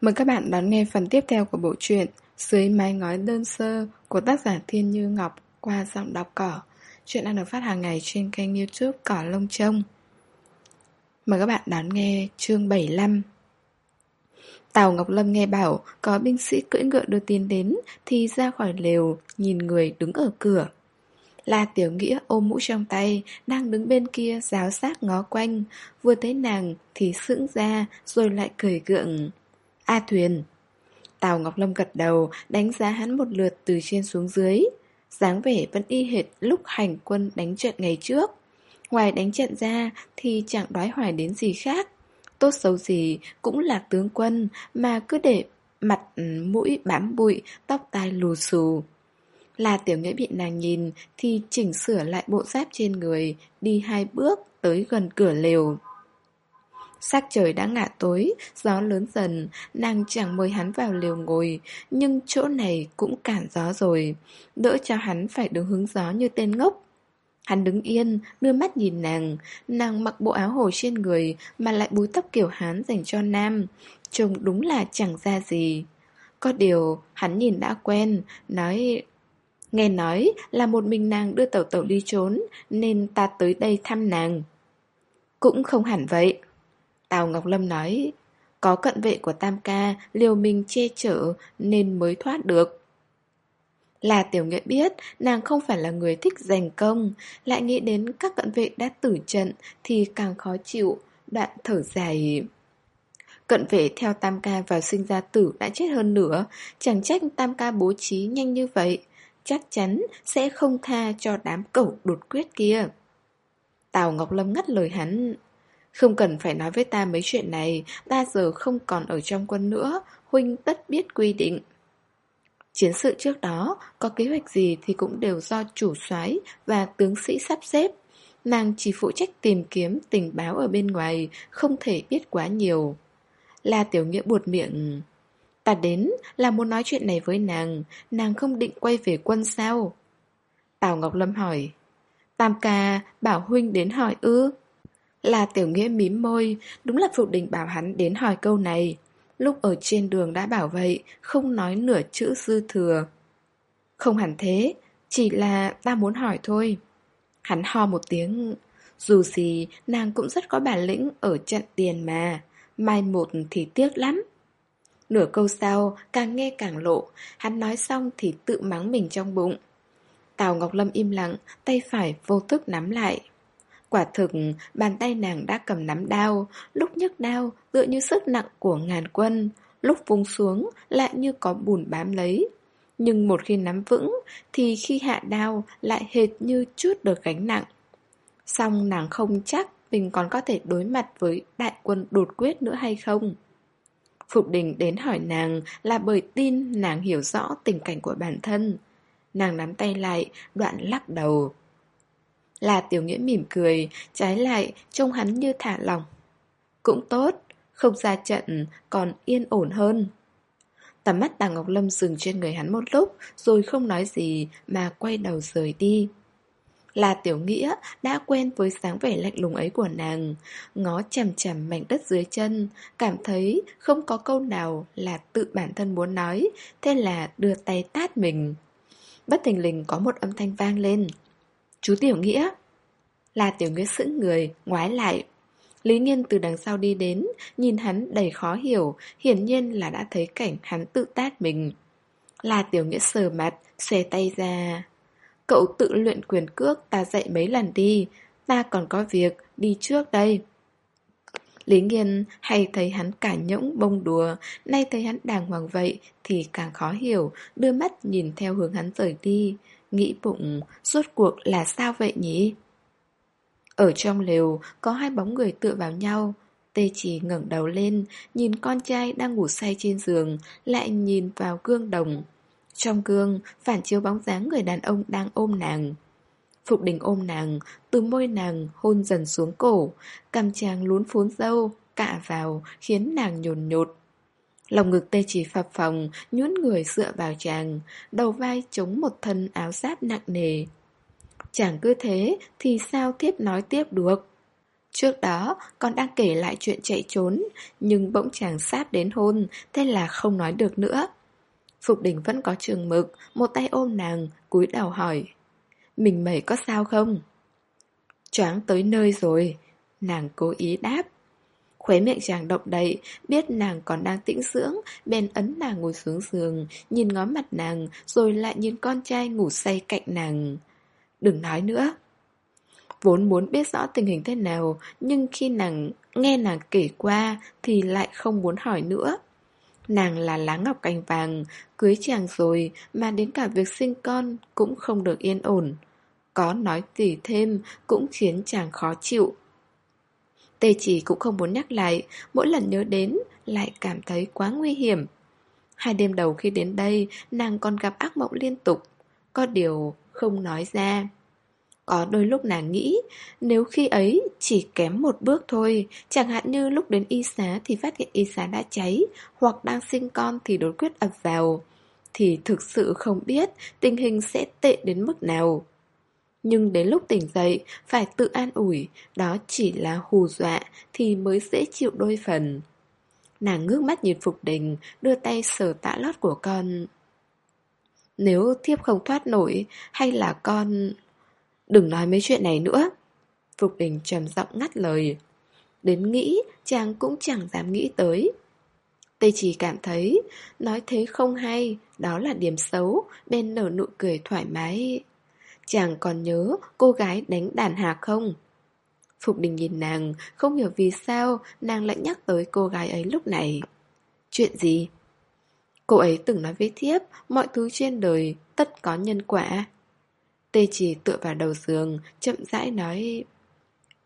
Mời các bạn đón nghe phần tiếp theo của bộ truyện Dưới mái ngói đơn sơ của tác giả Thiên Như Ngọc qua giọng đọc cỏ. Chuyện đang được phát hàng ngày trên kênh youtube Cỏ Lông Trông. Mời các bạn đón nghe chương 75 Tào Ngọc Lâm nghe bảo có binh sĩ cưỡi ngựa đưa tin đến thì ra khỏi lều, nhìn người đứng ở cửa. La Tiểu Nghĩa ôm mũ trong tay, đang đứng bên kia giáo sát ngó quanh, vừa thấy nàng thì sững ra rồi lại cười gượng. A Thuyền Tào Ngọc Lâm gật đầu, đánh giá hắn một lượt từ trên xuống dưới. dáng vẻ vẫn y hệt lúc hành quân đánh trận ngày trước. Ngoài đánh trận ra thì chẳng đoái hoài đến gì khác. Tốt xấu gì cũng là tướng quân mà cứ để mặt ừ, mũi bám bụi, tóc tai lù xù. Là tiểu nghĩa bị nàng nhìn thì chỉnh sửa lại bộ giáp trên người, đi hai bước tới gần cửa lều. Sắc trời đã ngả tối, gió lớn dần, nàng chẳng mời hắn vào liều ngồi, nhưng chỗ này cũng cản gió rồi, đỡ cho hắn phải đứng hứng gió như tên ngốc. Hắn đứng yên, đưa mắt nhìn nàng, nàng mặc bộ áo hồ trên người mà lại búi tóc kiểu hán dành cho nam, trông đúng là chẳng ra gì. Có điều, hắn nhìn đã quen, nói... Nghe nói là một mình nàng đưa tẩu tẩu đi trốn, nên ta tới đây thăm nàng. Cũng không hẳn vậy. Tào Ngọc Lâm nói, có cận vệ của Tam Ca liều mình che chở nên mới thoát được. Là tiểu nghệ biết nàng không phải là người thích giành công, lại nghĩ đến các cận vệ đã tử trận thì càng khó chịu, đoạn thở dài. Cận vệ theo Tam Ca vào sinh ra tử đã chết hơn nữa, chẳng trách Tam Ca bố trí nhanh như vậy, chắc chắn sẽ không tha cho đám cẩu đột quyết kia. Tào Ngọc Lâm ngắt lời hắn, không cần phải nói với ta mấy chuyện này, ta giờ không còn ở trong quân nữa, huynh tất biết quy định. Chiến sự trước đó, có kế hoạch gì thì cũng đều do chủ soái và tướng sĩ sắp xếp. Nàng chỉ phụ trách tìm kiếm tình báo ở bên ngoài, không thể biết quá nhiều. La Tiểu Nghĩa buột miệng. Ta đến là muốn nói chuyện này với nàng, nàng không định quay về quân sao? Tào Ngọc Lâm hỏi. Tam ca bảo huynh đến hỏi ư? Là tiểu nghĩa mím môi, đúng là Phục Đình bảo hắn đến hỏi câu này. Lúc ở trên đường đã bảo vậy, không nói nửa chữ dư thừa. Không hẳn thế, chỉ là ta muốn hỏi thôi. Hắn ho một tiếng, dù gì nàng cũng rất có bản lĩnh ở trận tiền mà, mai một thì tiếc lắm. Nửa câu sau, càng nghe càng lộ, hắn nói xong thì tự mắng mình trong bụng. Tào Ngọc Lâm im lặng, tay phải vô thức nắm lại. Quả thực, bàn tay nàng đã cầm nắm đao, lúc nhấc đao tựa như sức nặng của ngàn quân, lúc vung xuống lại như có bùn bám lấy. Nhưng một khi nắm vững thì khi hạ đao lại hệt như chút được gánh nặng. Xong nàng không chắc mình còn có thể đối mặt với đại quân đột quyết nữa hay không. Phục đình đến hỏi nàng là bởi tin nàng hiểu rõ tình cảnh của bản thân. Nàng nắm tay lại, đoạn lắc đầu. Là tiểu nghĩa mỉm cười, trái lại trông hắn như thả lòng. Cũng tốt, không ra trận còn yên ổn hơn. Tầm mắt tàng Ngọc Lâm dừng trên người hắn một lúc rồi không nói gì mà quay đầu rời đi. Là tiểu nghĩa đã quen với sáng vẻ lạnh lùng ấy của nàng, ngó chằm chằm mảnh đất dưới chân, cảm thấy không có câu nào là tự bản thân muốn nói, thế là đưa tay tát mình. Bất thình lình có một âm thanh vang lên. Chú Tiểu Nghĩa. Là Tiểu Nghĩa sững người, ngoái lại. Lý nhiên từ đằng sau đi đến Nhìn hắn đầy khó hiểu Hiển nhiên là đã thấy cảnh hắn tự tát mình. Là Tiểu Nghĩa sờ mặt Xòe tay ra. Cậu tự luyện quyền cước ta dạy mấy lần đi Ta còn có việc Đi trước đây. Lý Nghiên hay thấy hắn cả nhỗng bông đùa Nay thấy hắn đàng hoàng vậy Thì càng khó hiểu Đưa mắt nhìn theo hướng hắn rời đi. Nghĩ bụng, suốt cuộc là sao vậy nhỉ? Ở trong lều, có hai bóng người tựa vào nhau. Tê chỉ ngẩng đầu lên, nhìn con trai đang ngủ say trên giường, lại nhìn vào gương đồng. Trong gương, phản chiếu bóng dáng người đàn ông đang ôm nàng. Phục đình ôm nàng, từ môi nàng hôn dần xuống cổ, cằm chàng lún phún dâu, cạ vào, khiến nàng nhồn nhột. Lòng ngực tê chỉ phập phồng, nhún người dựa vào chàng, đầu vai chống một thân áo giáp nặng nề. Chàng cứ thế thì sao tiếp nói tiếp được. Trước đó, con đang kể lại chuyện chạy trốn, nhưng bỗng chàng sát đến hôn, thế là không nói được nữa. Phục đình vẫn có trường mực, một tay ôm nàng, cúi đầu hỏi. Mình mẩy có sao không? Choáng tới nơi rồi, nàng cố ý đáp. Khuế miệng chàng động đậy, biết nàng còn đang tĩnh dưỡng, bèn ấn nàng ngồi xuống giường, nhìn ngó mặt nàng, rồi lại nhìn con trai ngủ say cạnh nàng. Đừng nói nữa. Vốn muốn biết rõ tình hình thế nào, nhưng khi nàng nghe nàng kể qua thì lại không muốn hỏi nữa. Nàng là lá ngọc cành vàng, cưới chàng rồi mà đến cả việc sinh con cũng không được yên ổn. Có nói gì thêm cũng khiến chàng khó chịu. Tê chỉ cũng không muốn nhắc lại, mỗi lần nhớ đến lại cảm thấy quá nguy hiểm. Hai đêm đầu khi đến đây, nàng còn gặp ác mộng liên tục, có điều không nói ra. Có đôi lúc nàng nghĩ, nếu khi ấy chỉ kém một bước thôi, chẳng hạn như lúc đến y xá thì phát hiện y xá đã cháy, hoặc đang sinh con thì đột quyết ập vào, thì thực sự không biết tình hình sẽ tệ đến mức nào. Nhưng đến lúc tỉnh dậy, phải tự an ủi, đó chỉ là hù dọa thì mới dễ chịu đôi phần. Nàng ngước mắt nhìn Phục Đình, đưa tay sờ tạ lót của con. Nếu thiếp không thoát nổi, hay là con... Đừng nói mấy chuyện này nữa. Phục Đình trầm giọng ngắt lời. Đến nghĩ, chàng cũng chẳng dám nghĩ tới. Tây chỉ cảm thấy, nói thế không hay, đó là điểm xấu, bên nở nụ cười thoải mái. Chàng còn nhớ cô gái đánh đàn hạc không? Phục đình nhìn nàng, không hiểu vì sao nàng lại nhắc tới cô gái ấy lúc này. Chuyện gì? Cô ấy từng nói với thiếp, mọi thứ trên đời tất có nhân quả. Tê chỉ tựa vào đầu giường, chậm rãi nói...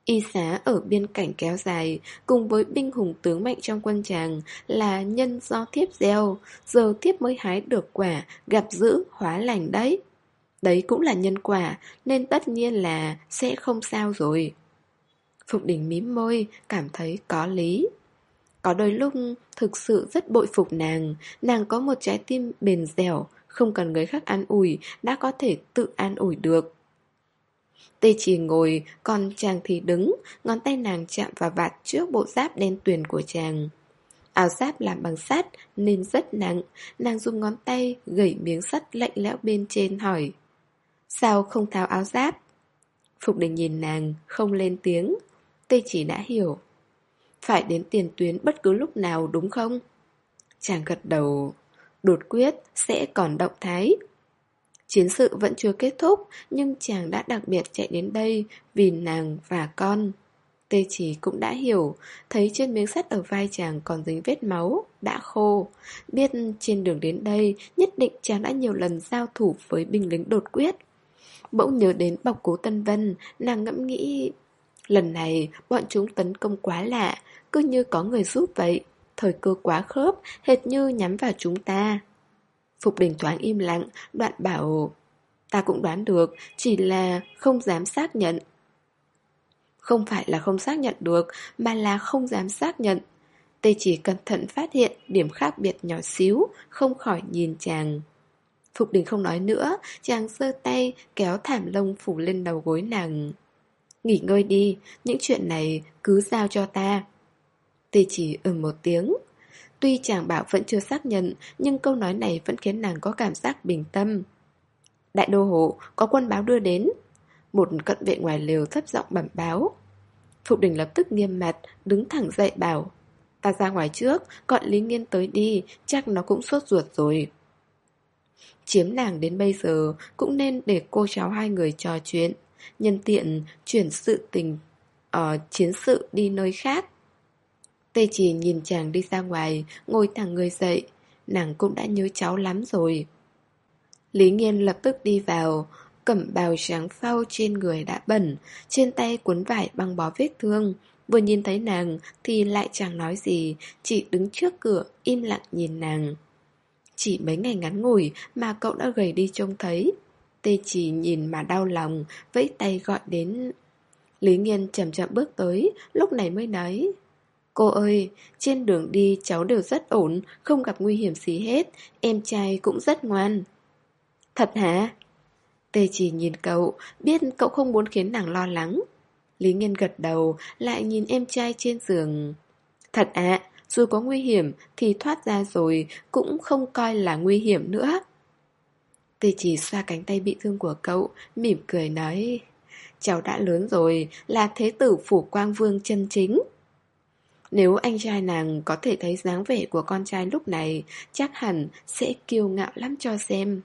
Y xá ở biên cảnh kéo dài, cùng với binh hùng tướng mạnh trong quân tràng là nhân do thiếp gieo, giờ thiếp mới hái được quả, gặp giữ hóa lành đấy. Đấy cũng là nhân quả, nên tất nhiên là sẽ không sao rồi. Phục đỉnh mím môi, cảm thấy có lý. Có đôi lúc thực sự rất bội phục nàng, nàng có một trái tim bền dẻo, không cần người khác an ủi, đã có thể tự an ủi được. Tê chỉ ngồi, còn chàng thì đứng, ngón tay nàng chạm vào vạt trước bộ giáp đen tuyền của chàng. Áo giáp làm bằng sắt nên rất nặng, nàng dùng ngón tay gẩy miếng sắt lạnh lẽo bên trên hỏi. Sao không tháo áo giáp? Phục đình nhìn nàng, không lên tiếng. Tê chỉ đã hiểu. Phải đến tiền tuyến bất cứ lúc nào đúng không? Chàng gật đầu. Đột quyết sẽ còn động thái. Chiến sự vẫn chưa kết thúc, nhưng chàng đã đặc biệt chạy đến đây vì nàng và con. Tê chỉ cũng đã hiểu, thấy trên miếng sắt ở vai chàng còn dính vết máu, đã khô. Biết trên đường đến đây, nhất định chàng đã nhiều lần giao thủ với binh lính đột quyết. Bỗng nhớ đến bọc cố Tân Vân, nàng ngẫm nghĩ... Lần này, bọn chúng tấn công quá lạ, cứ như có người giúp vậy. Thời cơ quá khớp, hệt như nhắm vào chúng ta. Phục đình thoáng im lặng, đoạn bảo... Ta cũng đoán được, chỉ là không dám xác nhận. Không phải là không xác nhận được, mà là không dám xác nhận. Tê chỉ cẩn thận phát hiện điểm khác biệt nhỏ xíu, không khỏi nhìn chàng. Phục đình không nói nữa, chàng giơ tay kéo thảm lông phủ lên đầu gối nàng. Nghỉ ngơi đi, những chuyện này cứ giao cho ta. Tê chỉ ừm một tiếng. Tuy chàng bảo vẫn chưa xác nhận, nhưng câu nói này vẫn khiến nàng có cảm giác bình tâm. Đại đô hộ, có quân báo đưa đến. Một cận vệ ngoài lều thấp giọng bẩm báo. Phục đình lập tức nghiêm mặt, đứng thẳng dậy bảo. Ta ra ngoài trước, gọi Lý Nghiên tới đi, chắc nó cũng sốt ruột rồi. Chiếm nàng đến bây giờ cũng nên để cô cháu hai người trò chuyện, Nhân tiện chuyển sự tình ở chiến sự đi nơi khác. Tê chỉ nhìn chàng đi ra ngoài, Ngồi thẳng người dậy. Nàng cũng đã nhớ cháu lắm rồi. Lý Nghiên lập tức đi vào. Cẩm bào trắng phao trên người đã bẩn, Trên tay cuốn vải băng bó vết thương. Vừa nhìn thấy nàng Thì lại chẳng nói gì, Chỉ đứng trước cửa im lặng nhìn nàng chỉ mấy ngày ngắn ngủi mà cậu đã gầy đi trông thấy. Tê chỉ nhìn mà đau lòng, vẫy tay gọi đến. Lý Nghiên chậm chậm bước tới, lúc này mới nói. Cô ơi, trên đường đi cháu đều rất ổn, không gặp nguy hiểm gì hết, em trai cũng rất ngoan. Thật hả? Tê chỉ nhìn cậu, biết cậu không muốn khiến nàng lo lắng. Lý Nghiên gật đầu, lại nhìn em trai trên giường. Thật ạ, dù có nguy hiểm thì thoát ra rồi cũng không coi là nguy hiểm nữa. Tê chỉ xoa cánh tay bị thương của cậu, mỉm cười nói Cháu đã lớn rồi, là thế tử phủ quang vương chân chính. Nếu anh trai nàng có thể thấy dáng vẻ của con trai lúc này Chắc hẳn sẽ kiêu ngạo lắm cho xem.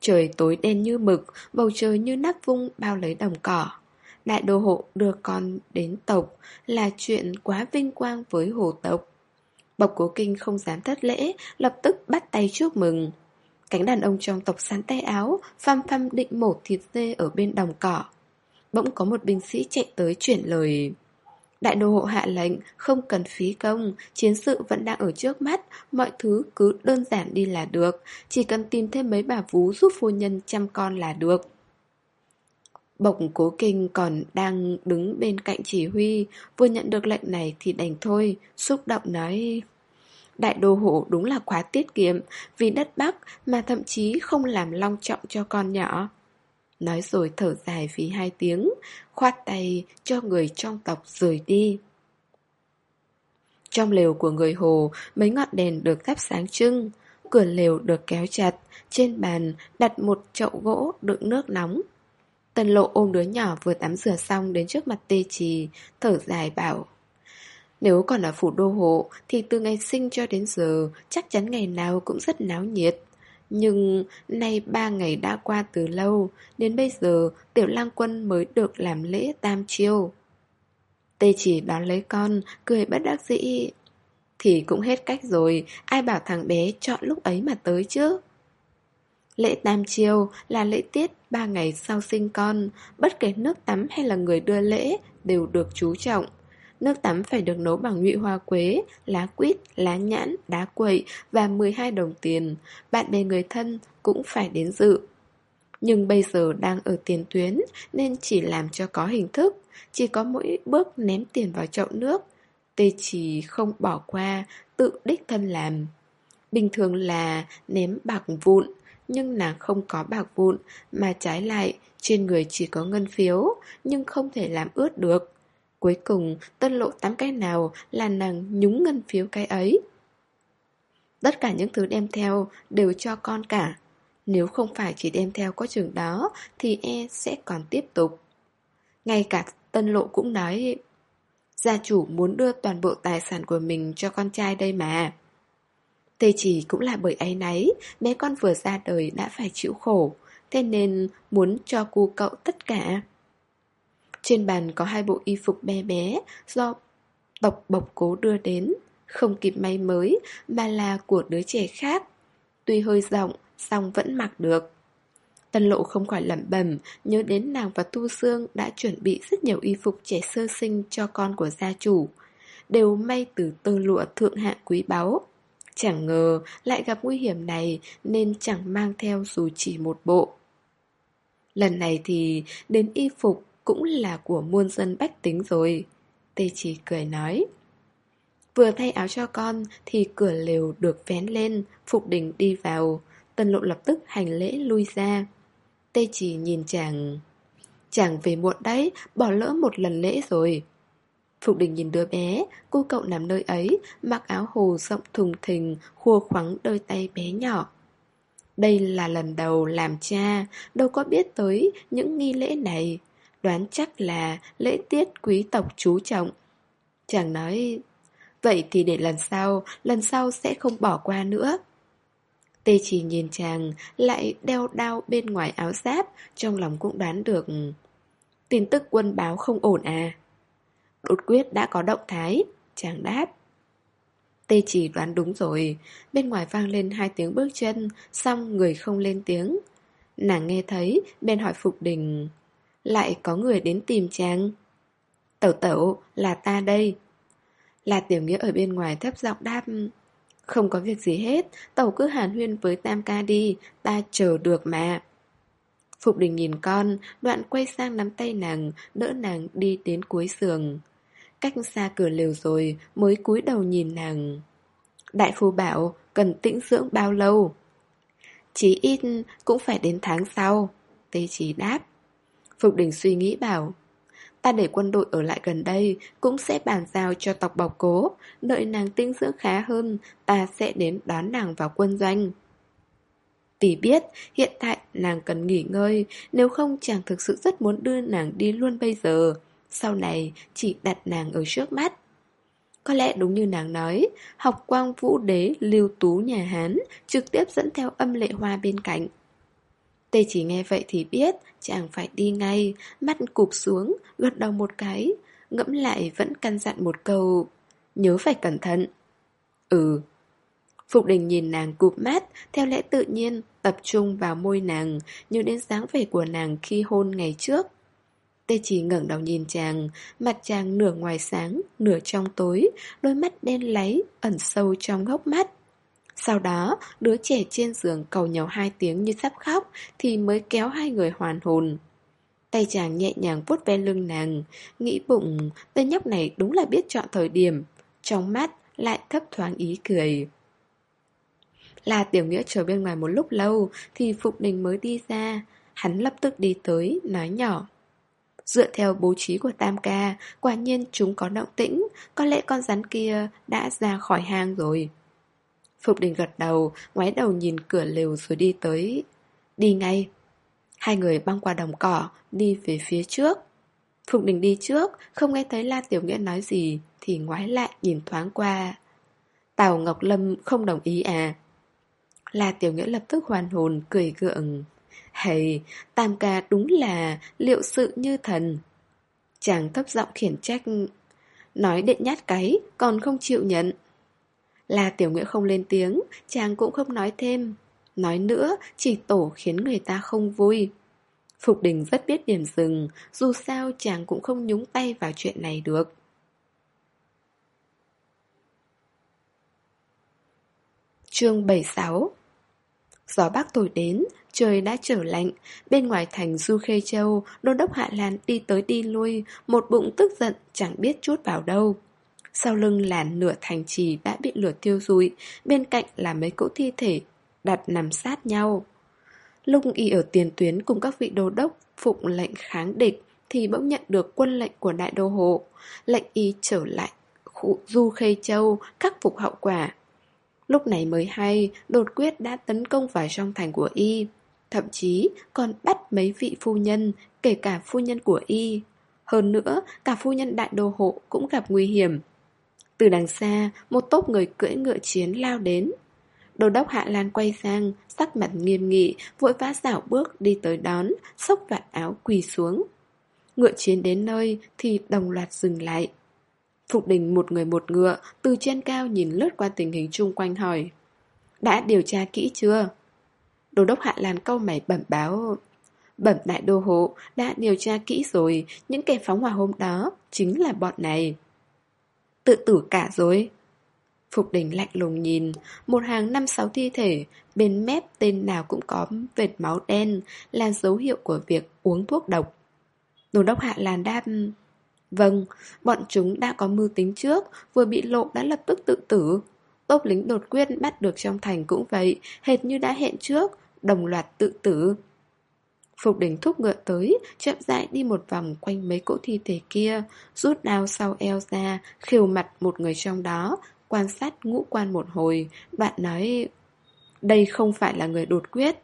Trời tối đen như mực, bầu trời như nắp vung bao lấy đồng cỏ. Đại đô hộ đưa con đến tộc là chuyện quá vinh quang với hồ tộc. Bộc cố kinh không dám thất lễ, lập tức bắt tay chúc mừng. Cánh đàn ông trong tộc sắn tay áo Phăm phăm định mổ thịt dê ở bên đồng cỏ. Bỗng có một binh sĩ chạy tới chuyển lời. Đại đô hộ hạ lệnh Không cần phí công Chiến sự vẫn đang ở trước mắt Mọi thứ cứ đơn giản đi là được. Chỉ cần tìm thêm mấy bà vú giúp phu nhân chăm con là được. Bộc cố kinh còn đang đứng bên cạnh chỉ huy, Vừa nhận được lệnh này thì đành thôi, Xúc động nói, Đại đô hộ đúng là quá tiết kiệm, Vì đất Bắc mà thậm chí không làm long trọng cho con nhỏ. Nói rồi thở dài vì hai tiếng, Khoát tay cho người trong tộc rời đi. Trong lều của người Hồ, Mấy ngọn đèn được thắp sáng trưng, Cửa lều được kéo chặt, Trên bàn đặt một chậu gỗ đựng nước nóng. Tân lộ ôm đứa nhỏ vừa tắm rửa xong đến trước mặt tê trì Thở dài bảo nếu còn ở phủ đô hộ thì từ ngày sinh cho đến giờ chắc chắn ngày nào cũng rất náo nhiệt. Nhưng nay ba ngày đã qua từ lâu, đến bây giờ tiểu lang quân mới được làm lễ tam chiêu. Tê chỉ đón lấy con, cười bất đắc dĩ. Thì cũng hết cách rồi, ai bảo thằng bé chọn lúc ấy mà tới chứ? Lễ tam chiều là lễ tiết ba ngày sau sinh con, bất kể nước tắm hay là người đưa lễ đều được chú trọng. Nước tắm phải được nấu bằng nhụy hoa quế, lá quýt, lá nhãn, đá quậy và 12 đồng tiền. Bạn bè người thân cũng phải đến dự. Nhưng bây giờ đang ở tiền tuyến nên chỉ làm cho có hình thức, chỉ có mỗi bước ném tiền vào chậu nước. Tê chỉ không bỏ qua, tự đích thân làm. Bình thường là ném bạc vụn, nhưng nàng không có bạc vụn, mà trái lại trên người chỉ có ngân phiếu, nhưng không thể làm ướt được. Cuối cùng, tân lộ tắm cái nào là nàng nhúng ngân phiếu cái ấy. Tất cả những thứ đem theo đều cho con cả. Nếu không phải chỉ đem theo có trường đó thì e sẽ còn tiếp tục. Ngay cả tân lộ cũng nói Gia chủ muốn đưa toàn bộ tài sản của mình cho con trai đây mà. Tê chỉ cũng là bởi ấy nấy, bé con vừa ra đời đã phải chịu khổ, thế nên muốn cho cu cậu tất cả. Trên bàn có hai bộ y phục bé bé do tộc bộc cố đưa đến, không kịp may mới mà là của đứa trẻ khác. Tuy hơi rộng, song vẫn mặc được. Tân lộ không khỏi lẩm bẩm nhớ đến nàng và Tu Sương đã chuẩn bị rất nhiều y phục trẻ sơ sinh cho con của gia chủ. Đều may từ tơ lụa thượng hạng quý báu. Chẳng ngờ lại gặp nguy hiểm này nên chẳng mang theo dù chỉ một bộ. Lần này thì đến y phục cũng là của muôn dân bách tính rồi. Tê chỉ cười nói. Vừa thay áo cho con thì cửa lều được vén lên, Phục Đình đi vào. Tân lộ lập tức hành lễ lui ra. Tê chỉ nhìn chàng. Chàng về muộn đấy, bỏ lỡ một lần lễ rồi. Phục đình nhìn đứa bé, cô cậu nằm nơi ấy, mặc áo hồ rộng thùng thình, khua khoắng đôi tay bé nhỏ. Đây là lần đầu làm cha, đâu có biết tới những nghi lễ này đoán chắc là lễ tiết quý tộc chú trọng. Chàng nói, vậy thì để lần sau, lần sau sẽ không bỏ qua nữa. Tê chỉ nhìn chàng, lại đeo đao bên ngoài áo giáp, trong lòng cũng đoán được. Tin tức quân báo không ổn à? Đột quyết đã có động thái, chàng đáp. Tê chỉ đoán đúng rồi, bên ngoài vang lên hai tiếng bước chân, xong người không lên tiếng. Nàng nghe thấy, bên hỏi Phục Đình lại có người đến tìm chàng. Tẩu tẩu, là ta đây. Là tiểu nghĩa ở bên ngoài thấp giọng đáp. Không có việc gì hết, tẩu cứ hàn huyên với tam ca đi, ta chờ được mà. Phục đình nhìn con, đoạn quay sang nắm tay nàng, đỡ nàng đi đến cuối giường. Cách xa cửa lều rồi, mới cúi đầu nhìn nàng. Đại phu bảo, cần tĩnh dưỡng bao lâu? Chỉ ít cũng phải đến tháng sau. Tê chỉ đáp. Phục đình suy nghĩ bảo Ta để quân đội ở lại gần đây Cũng sẽ bàn giao cho tộc bọc cố Đợi nàng tinh dưỡng khá hơn Ta sẽ đến đón nàng vào quân doanh Tỷ biết hiện tại nàng cần nghỉ ngơi Nếu không chàng thực sự rất muốn đưa nàng đi luôn bây giờ sau này chỉ đặt nàng ở trước mắt. Có lẽ đúng như nàng nói, Học quang vũ đế lưu tú nhà Hán Trực tiếp dẫn theo âm lệ hoa bên cạnh. Tê chỉ nghe vậy thì biết Chàng phải đi ngay, Mắt cụp xuống, Gật đầu một cái, Ngẫm lại vẫn căn dặn một câu, Nhớ phải cẩn thận. Ừ. Phục đình nhìn nàng cụp mắt, Theo lẽ tự nhiên, Tập trung vào môi nàng Như đến dáng vẻ của nàng khi hôn ngày trước. Tê chỉ ngẩng đầu nhìn chàng Mặt chàng nửa ngoài sáng Nửa trong tối Đôi mắt đen láy Ẩn sâu trong góc mắt sau đó, đứa trẻ trên giường cầu nhau hai tiếng như sắp khóc thì mới kéo hai người hoàn hồn. Tay chàng nhẹ nhàng vuốt ve lưng nàng, nghĩ bụng tên nhóc này đúng là biết chọn thời điểm. Trong mắt lại thấp thoáng ý cười. Là tiểu nghĩa chờ bên ngoài một lúc lâu thì Phục Đình mới đi ra. Hắn lập tức đi tới, nói nhỏ. Dựa theo bố trí của Tam Ca, quả nhiên chúng có động tĩnh, có lẽ con rắn kia đã ra khỏi hang rồi. Phục đình gật đầu, ngoái đầu nhìn cửa lều rồi đi tới. Đi ngay. Hai người băng qua đồng cỏ, đi về phía trước. Phục đình đi trước, không nghe thấy La Tiểu Nghĩa nói gì, thì ngoái lại nhìn thoáng qua. Tào Ngọc Lâm không đồng ý à? La Tiểu Nghĩa lập tức hoàn hồn, cười gượng. Hay, Tam ca đúng là liệu sự như thần. Chàng thấp giọng khiển trách. Nói đệ nhát cái, còn không chịu nhận. Là tiểu nghĩa không lên tiếng, chàng cũng không nói thêm. Nói nữa, chỉ tổ khiến người ta không vui. Phục đình rất biết điểm dừng, dù sao chàng cũng không nhúng tay vào chuyện này được. Chương 76 Gió bắc thổi đến, trời đã trở lạnh, bên ngoài thành Du Khê Châu, đô đốc Hạ Lan đi tới đi lui, một bụng tức giận chẳng biết chút vào đâu. Sau lưng là nửa thành trì đã bị lửa tiêu rụi, bên cạnh là mấy cỗ thi thể đặt nằm sát nhau. Lúc y ở tiền tuyến cùng các vị đô đốc phụng lệnh kháng địch thì bỗng nhận được quân lệnh của đại đô hộ, lệnh y trở lại khu Du Khê Châu khắc phục hậu quả. Lúc này mới hay, đột quyết đã tấn công vào trong thành của y, thậm chí còn bắt mấy vị phu nhân, kể cả phu nhân của y. Hơn nữa, cả phu nhân đại đô hộ cũng gặp nguy hiểm, từ đằng xa, một tốp người cưỡi ngựa chiến lao đến. Đô đốc Hạ Lan quay sang, sắc mặt nghiêm nghị, vội vã dạo bước đi tới đón, xốc vạt áo quỳ xuống. Ngựa chiến đến nơi thì đồng loạt dừng lại. Phục đình một người một ngựa, từ trên cao nhìn lướt qua tình hình chung quanh hỏi. Đã điều tra kỹ chưa? Đô đốc Hạ Lan câu mày bẩm báo. Bẩm đại đô hộ, đã điều tra kỹ rồi, những kẻ phóng hỏa hôm đó chính là bọn này. Tự tử cả rồi Phục đình lạnh lùng nhìn Một hàng năm sáu thi thể Bên mép tên nào cũng có vệt máu đen Là dấu hiệu của việc uống thuốc độc Đồ đốc hạ làn đáp Vâng, bọn chúng đã có mưu tính trước Vừa bị lộ đã lập tức tự tử Tốp lính đột quyết bắt được trong thành cũng vậy Hệt như đã hẹn trước Đồng loạt tự tử Phục đỉnh thúc ngựa tới, chậm rãi đi một vòng quanh mấy cỗ thi thể kia, rút đao sau eo ra, khiều mặt một người trong đó, quan sát ngũ quan một hồi, bạn nói... Đây không phải là người đột quyết.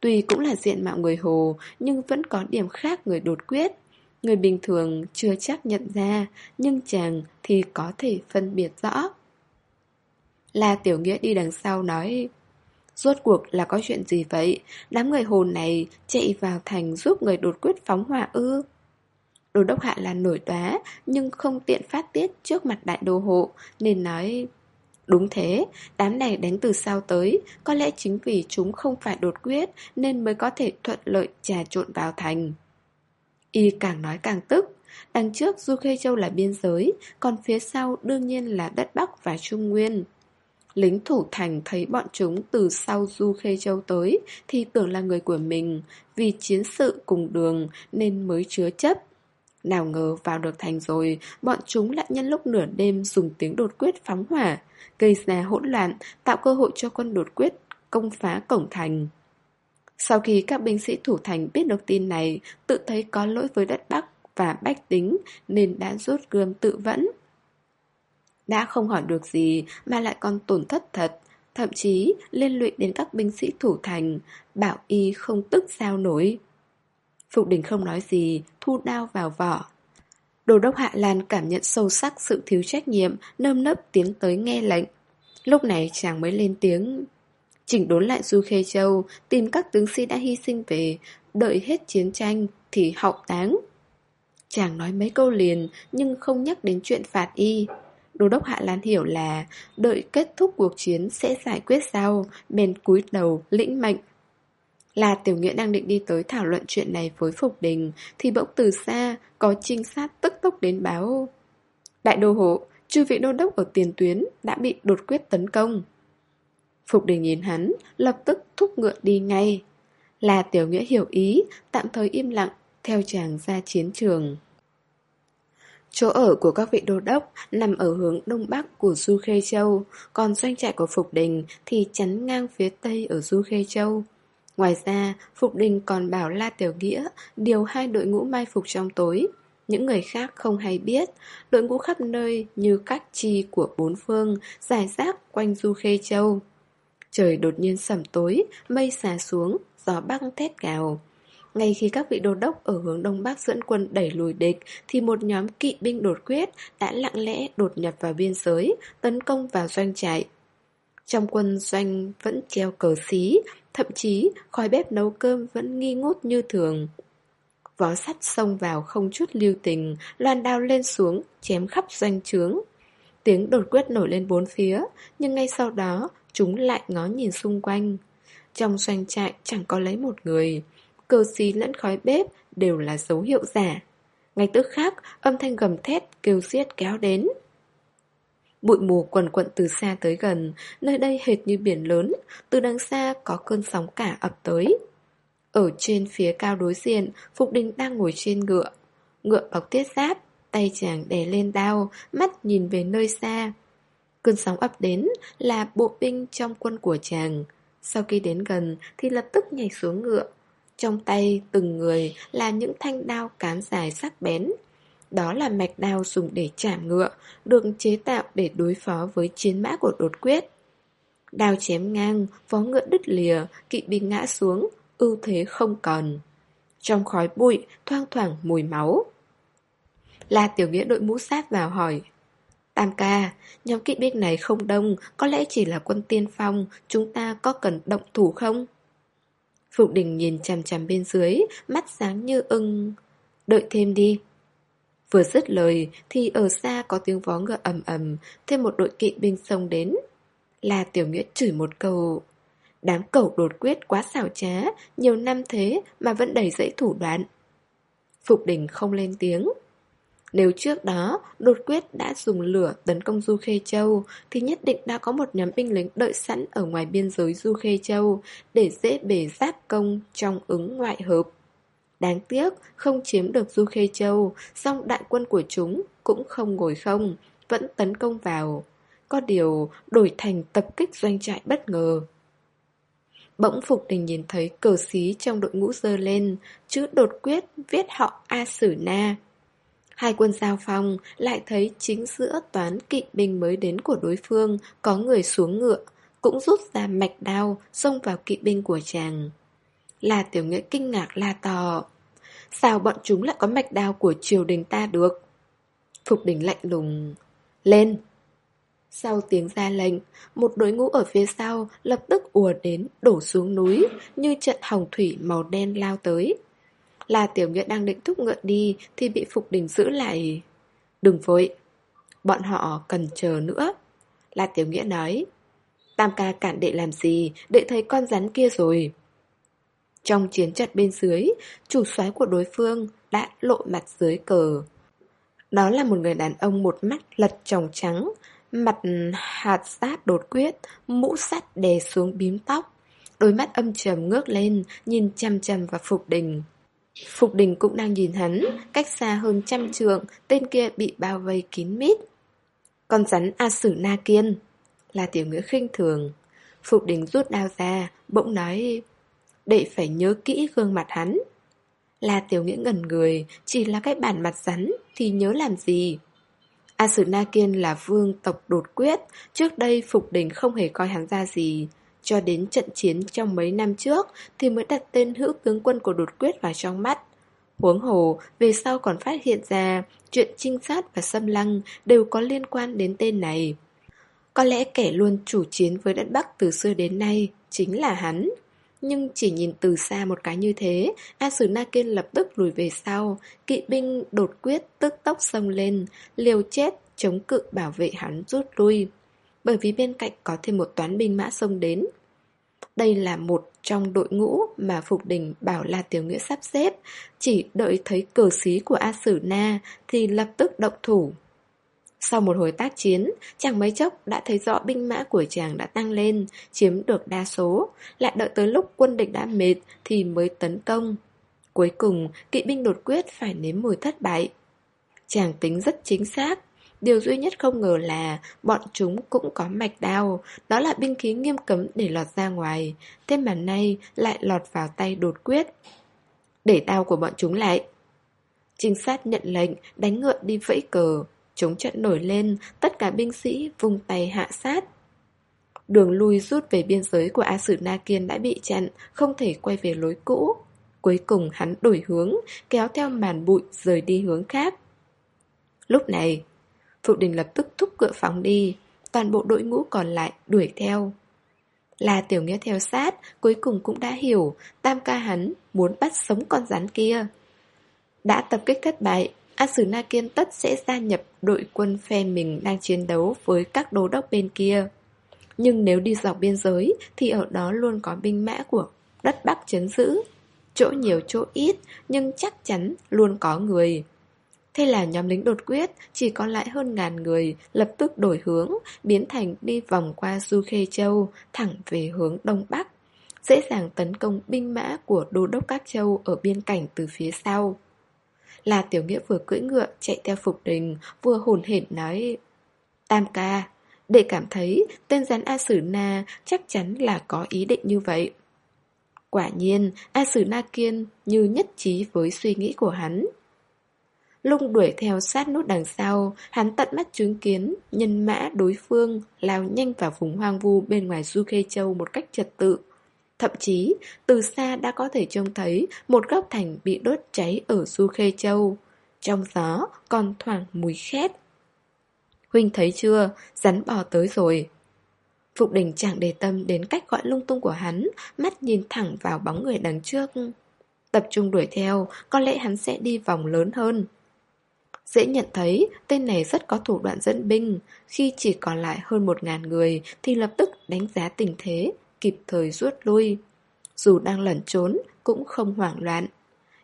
Tuy cũng là diện mạo người hồ, nhưng vẫn có điểm khác người đột quyết. Người bình thường chưa chắc nhận ra, nhưng chàng thì có thể phân biệt rõ. La Tiểu Nghĩa đi đằng sau nói Rốt cuộc là có chuyện gì vậy? Đám người hồn này chạy vào thành giúp người đột quyết phóng hỏa ư? Đô đốc hạ là nổi đoá Nhưng không tiện phát tiết trước mặt đại đô hộ Nên nói Đúng thế, đám này đánh từ sau tới Có lẽ chính vì chúng không phải đột quyết Nên mới có thể thuận lợi trà trộn vào thành Y càng nói càng tức Đằng trước Du Khê Châu là biên giới Còn phía sau đương nhiên là đất Bắc và Trung Nguyên Lính thủ thành thấy bọn chúng từ sau Du Khê Châu tới thì tưởng là người của mình, vì chiến sự cùng đường nên mới chứa chấp. Nào ngờ vào được thành rồi, bọn chúng lại nhân lúc nửa đêm dùng tiếng đột quyết phóng hỏa, gây ra hỗn loạn, tạo cơ hội cho quân đột quyết công phá cổng thành. Sau khi các binh sĩ thủ thành biết được tin này, tự thấy có lỗi với đất Bắc và bách tính nên đã rút gươm tự vẫn. Đã không hỏi được gì mà lại còn tổn thất thật, thậm chí liên lụy đến các binh sĩ thủ thành, bảo y không tức sao nổi. Phục đình không nói gì, thu đao vào vỏ. Đồ đốc Hạ Lan cảm nhận sâu sắc sự thiếu trách nhiệm, nơm nấp tiến tới nghe lệnh. Lúc này chàng mới lên tiếng. Chỉnh đốn lại Du Khê Châu, tìm các tướng sĩ đã hy sinh về, đợi hết chiến tranh thì hậu táng. Chàng nói mấy câu liền nhưng không nhắc đến chuyện phạt y. Đô đốc Hạ Lan hiểu là đợi kết thúc cuộc chiến sẽ giải quyết sau, bèn cúi đầu lĩnh mệnh. Là Tiểu Nghĩa đang định đi tới thảo luận chuyện này với Phục Đình Thì bỗng từ xa có trinh sát tức tốc đến báo Đại đô hộ, chư vị đô đốc ở tiền tuyến đã bị đột quyết tấn công Phục Đình nhìn hắn, lập tức thúc ngựa đi ngay Là Tiểu Nghĩa hiểu ý, tạm thời im lặng, theo chàng ra chiến trường Chỗ ở của các vị đô đốc nằm ở hướng đông bắc của Du Khê Châu, còn doanh trại của Phục Đình thì chắn ngang phía tây ở Du Khê Châu. Ngoài ra, Phục Đình còn bảo La Tiểu Nghĩa điều hai đội ngũ mai phục trong tối. Những người khác không hay biết, đội ngũ khắp nơi như các chi của bốn phương, giải rác quanh Du Khê Châu. Trời đột nhiên sẩm tối, mây xà xuống, gió băng thét gào. Ngay khi các vị đô đốc ở hướng đông bắc dẫn quân đẩy lùi địch, thì một nhóm kỵ binh đột quyết đã lặng lẽ đột nhập vào biên giới, tấn công vào doanh trại. Trong quân doanh vẫn treo cờ xí, thậm chí khói bếp nấu cơm vẫn nghi ngút như thường. Vó sắt xông vào không chút lưu tình, loan đao lên xuống, chém khắp doanh trướng. Tiếng đột quyết nổi lên bốn phía, nhưng ngay sau đó, chúng lại ngó nhìn xung quanh. Trong doanh trại chẳng có lấy một người, cờ xí lẫn khói bếp đều là dấu hiệu giả. Ngay tức khác, âm thanh gầm thét kêu xiết kéo đến. Bụi mù quần quận từ xa tới gần, nơi đây hệt như biển lớn, từ đằng xa có cơn sóng cả ập tới. Ở trên phía cao đối diện, Phục Đình đang ngồi trên ngựa. Ngựa bọc tiết giáp, tay chàng đè lên đao, mắt nhìn về nơi xa. Cơn sóng ập đến là bộ binh trong quân của chàng. Sau khi đến gần thì lập tức nhảy xuống ngựa. Trong tay từng người là những thanh đao cán dài sắc bén. Đó là mạch đao dùng để chạm ngựa, được chế tạo để đối phó với chiến mã của đột quyết. Đao chém ngang, vó ngựa đứt lìa, kỵ binh ngã xuống, ưu thế không còn. Trong khói bụi, thoang thoảng mùi máu. La Tiểu Nghĩa đội mũ sát vào hỏi. Tam ca, nhóm kỵ binh này không đông, có lẽ chỉ là quân tiên phong, chúng ta có cần động thủ không? Phục đình nhìn chằm chằm bên dưới, mắt sáng như ưng. Đợi thêm đi. Vừa dứt lời thì ở xa có tiếng vó ngựa ầm ầm, thêm một đội kỵ binh xông đến. Là tiểu nghĩa chửi một câu. Đám cẩu đột quyết quá xảo trá, nhiều năm thế mà vẫn đầy dẫy thủ đoạn. Phục đình không lên tiếng. Nếu trước đó đột quyết đã dùng lửa tấn công Du Khê Châu thì nhất định đã có một nhóm binh lính đợi sẵn ở ngoài biên giới Du Khê Châu để dễ bề giáp công trong ứng ngoại hợp. Đáng tiếc không chiếm được Du Khê Châu, song đại quân của chúng cũng không ngồi không, vẫn tấn công vào. Có điều đổi thành tập kích doanh trại bất ngờ. Bỗng Phục Đình nhìn thấy cờ xí trong đội ngũ dơ lên, chữ đột quyết viết họ A Sử Na. Hai quân giao phong lại thấy chính giữa toán kỵ binh mới đến của đối phương có người xuống ngựa, cũng rút ra mạch đao xông vào kỵ binh của chàng. Là tiểu nghĩa kinh ngạc la to. Sao bọn chúng lại có mạch đao của triều đình ta được? Phục đình lạnh lùng. Lên! Sau tiếng ra lệnh, một đội ngũ ở phía sau lập tức ùa đến, đổ xuống núi, như trận hồng thủy màu đen lao tới. Là tiểu nghĩa đang định thúc ngựa đi thì bị Phục đình giữ lại. Đừng vội, bọn họ cần chờ nữa. là tiểu nghĩa nói. Tam ca cản đệ làm gì, đệ thấy con rắn kia rồi. Trong chiến trận bên dưới, chủ soái của đối phương đã lộ mặt dưới cờ. Đó là một người đàn ông một mắt lật tròng trắng, mặt hạt sát đột quyết, mũ sắt đè xuống bím tóc. Đôi mắt âm trầm ngước lên, nhìn chăm chăm vào Phục Đình. Phục Đình cũng đang nhìn hắn, cách xa hơn trăm trượng, tên kia bị bao vây kín mít. Con rắn A Sử Na Kiên, là tiểu ngữ khinh thường. Phục Đình rút đao ra, bỗng nói Đệ phải nhớ kỹ gương mặt hắn Là tiểu nghĩa ngẩn người, chỉ là cái bản mặt rắn thì nhớ làm gì? A Sử Na Kiên là vương tộc đột quyết, trước đây Phục Đình không hề coi hắn ra gì. Cho đến trận chiến trong mấy năm trước thì mới đặt tên hữu tướng quân của đột quyết vào trong mắt. Huống hồ, về sau còn phát hiện ra chuyện trinh sát và xâm lăng đều có liên quan đến tên này. Có lẽ kẻ luôn chủ chiến với đất Bắc từ xưa đến nay chính là hắn. Nhưng chỉ nhìn từ xa một cái như thế, A Na Kiên lập tức lùi về sau, kỵ binh đột quyết tức tốc xông lên, liều chết, chống cự bảo vệ hắn rút lui. Bởi vì bên cạnh có thêm một toán binh mã xông đến. Đây là một trong đội ngũ mà Phục Đình bảo là Tiểu Nghĩa sắp xếp, chỉ đợi thấy cờ xí của A Sử Na thì lập tức động thủ. Sau một hồi tác chiến, chàng mấy chốc đã thấy rõ binh mã của chàng đã tăng lên, chiếm được đa số, lại đợi tới lúc quân địch đã mệt thì mới tấn công. Cuối cùng, kỵ binh đột quyết phải nếm mùi thất bại. Chàng tính rất chính xác, Điều duy nhất không ngờ là bọn chúng cũng có mạch đao, đó là binh khí nghiêm cấm để lọt ra ngoài, thế mà nay lại lọt vào tay đột quyết. Để đao của bọn chúng lại. Trinh sát nhận lệnh, đánh ngựa đi vẫy cờ, chống trận nổi lên, tất cả binh sĩ vùng tay hạ sát. Đường lui rút về biên giới của A Sử Na Kiên đã bị chặn, không thể quay về lối cũ. Cuối cùng hắn đổi hướng, kéo theo màn bụi rời đi hướng khác. Lúc này, Phục đình lập tức thúc cửa phóng đi, toàn bộ đội ngũ còn lại đuổi theo. Là tiểu nghĩa theo sát, cuối cùng cũng đã hiểu, tam ca hắn muốn bắt sống con rắn kia. Đã tập kích thất bại, A Sử Na Kiên tất sẽ gia nhập đội quân phe mình đang chiến đấu với các đô đốc bên kia. Nhưng nếu đi dọc biên giới thì ở đó luôn có binh mã của đất Bắc chấn giữ. Chỗ nhiều chỗ ít nhưng chắc chắn luôn có người. Thế là nhóm lính đột quyết chỉ còn lại hơn ngàn người lập tức đổi hướng, biến thành đi vòng qua Du Khê Châu, thẳng về hướng Đông Bắc. Dễ dàng tấn công binh mã của đô đốc các châu ở biên cảnh từ phía sau. Là tiểu nghĩa vừa cưỡi ngựa chạy theo phục đình, vừa hồn hển nói Tam ca, để cảm thấy tên rắn A Sử Na chắc chắn là có ý định như vậy. Quả nhiên, A Sử Na Kiên như nhất trí với suy nghĩ của hắn. Lung đuổi theo sát nút đằng sau, hắn tận mắt chứng kiến, nhân mã đối phương lao nhanh vào vùng hoang vu bên ngoài Du Khê Châu một cách trật tự. Thậm chí, từ xa đã có thể trông thấy một góc thành bị đốt cháy ở Du Khê Châu. Trong gió còn thoảng mùi khét. Huynh thấy chưa, rắn bò tới rồi. Phục đình chẳng để tâm đến cách gọi lung tung của hắn, mắt nhìn thẳng vào bóng người đằng trước. Tập trung đuổi theo, có lẽ hắn sẽ đi vòng lớn hơn. Dễ nhận thấy tên này rất có thủ đoạn dẫn binh. Khi chỉ còn lại hơn một ngàn người Thì lập tức đánh giá tình thế, Kịp thời rút lui. Dù đang lẩn trốn, cũng không hoảng loạn.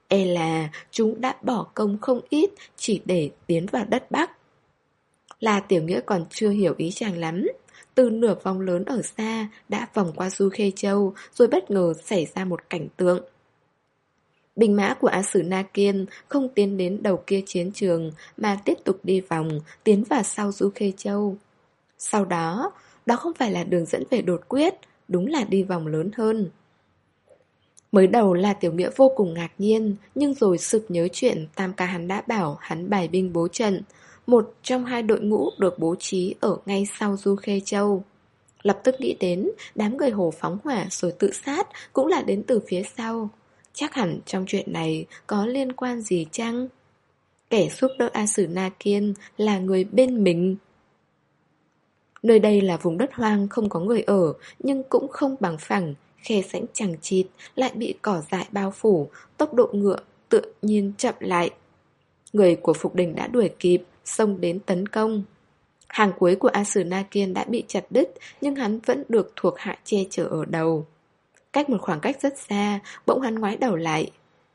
E là chúng đã bỏ công không ít Chỉ để tiến vào đất Bắc. Là tiểu nghĩa còn chưa hiểu ý chàng lắm, Từ nửa vòng lớn ở xa Đã vòng qua Du Khê Châu, Rồi bất ngờ xảy ra một cảnh tượng. Binh mã của A Sử Na Kiên không tiến đến đầu kia chiến trường mà tiếp tục đi vòng, tiến vào sau Du Khê Châu. Sau đó, đó không phải là đường dẫn về đột quyết, đúng là đi vòng lớn hơn. Mới đầu là tiểu nghĩa vô cùng ngạc nhiên, nhưng rồi sực nhớ chuyện Tam ca hắn đã bảo hắn bài binh bố trận. Một trong hai đội ngũ được bố trí ở ngay sau Du Khê Châu. Lập tức nghĩ đến đám người hồ phóng hỏa rồi tự sát cũng là đến từ phía sau. Chắc hẳn trong chuyện này có liên quan gì chăng? Kẻ giúp đỡ A Sử Na Kiên là người bên mình. Nơi đây là vùng đất hoang không có người ở, nhưng cũng không bằng phẳng, khe sảnh chẳng chịt, lại bị cỏ dại bao phủ, tốc độ ngựa tự nhiên chậm lại. Người của Phục Đình đã đuổi kịp, xông đến tấn công. Hàng cuối của A Sử Na Kiên đã bị chặt đứt, nhưng hắn vẫn được thuộc hạ che chở ở đầu. Cách một khoảng cách rất xa, bỗng hắn ngoái đầu lại.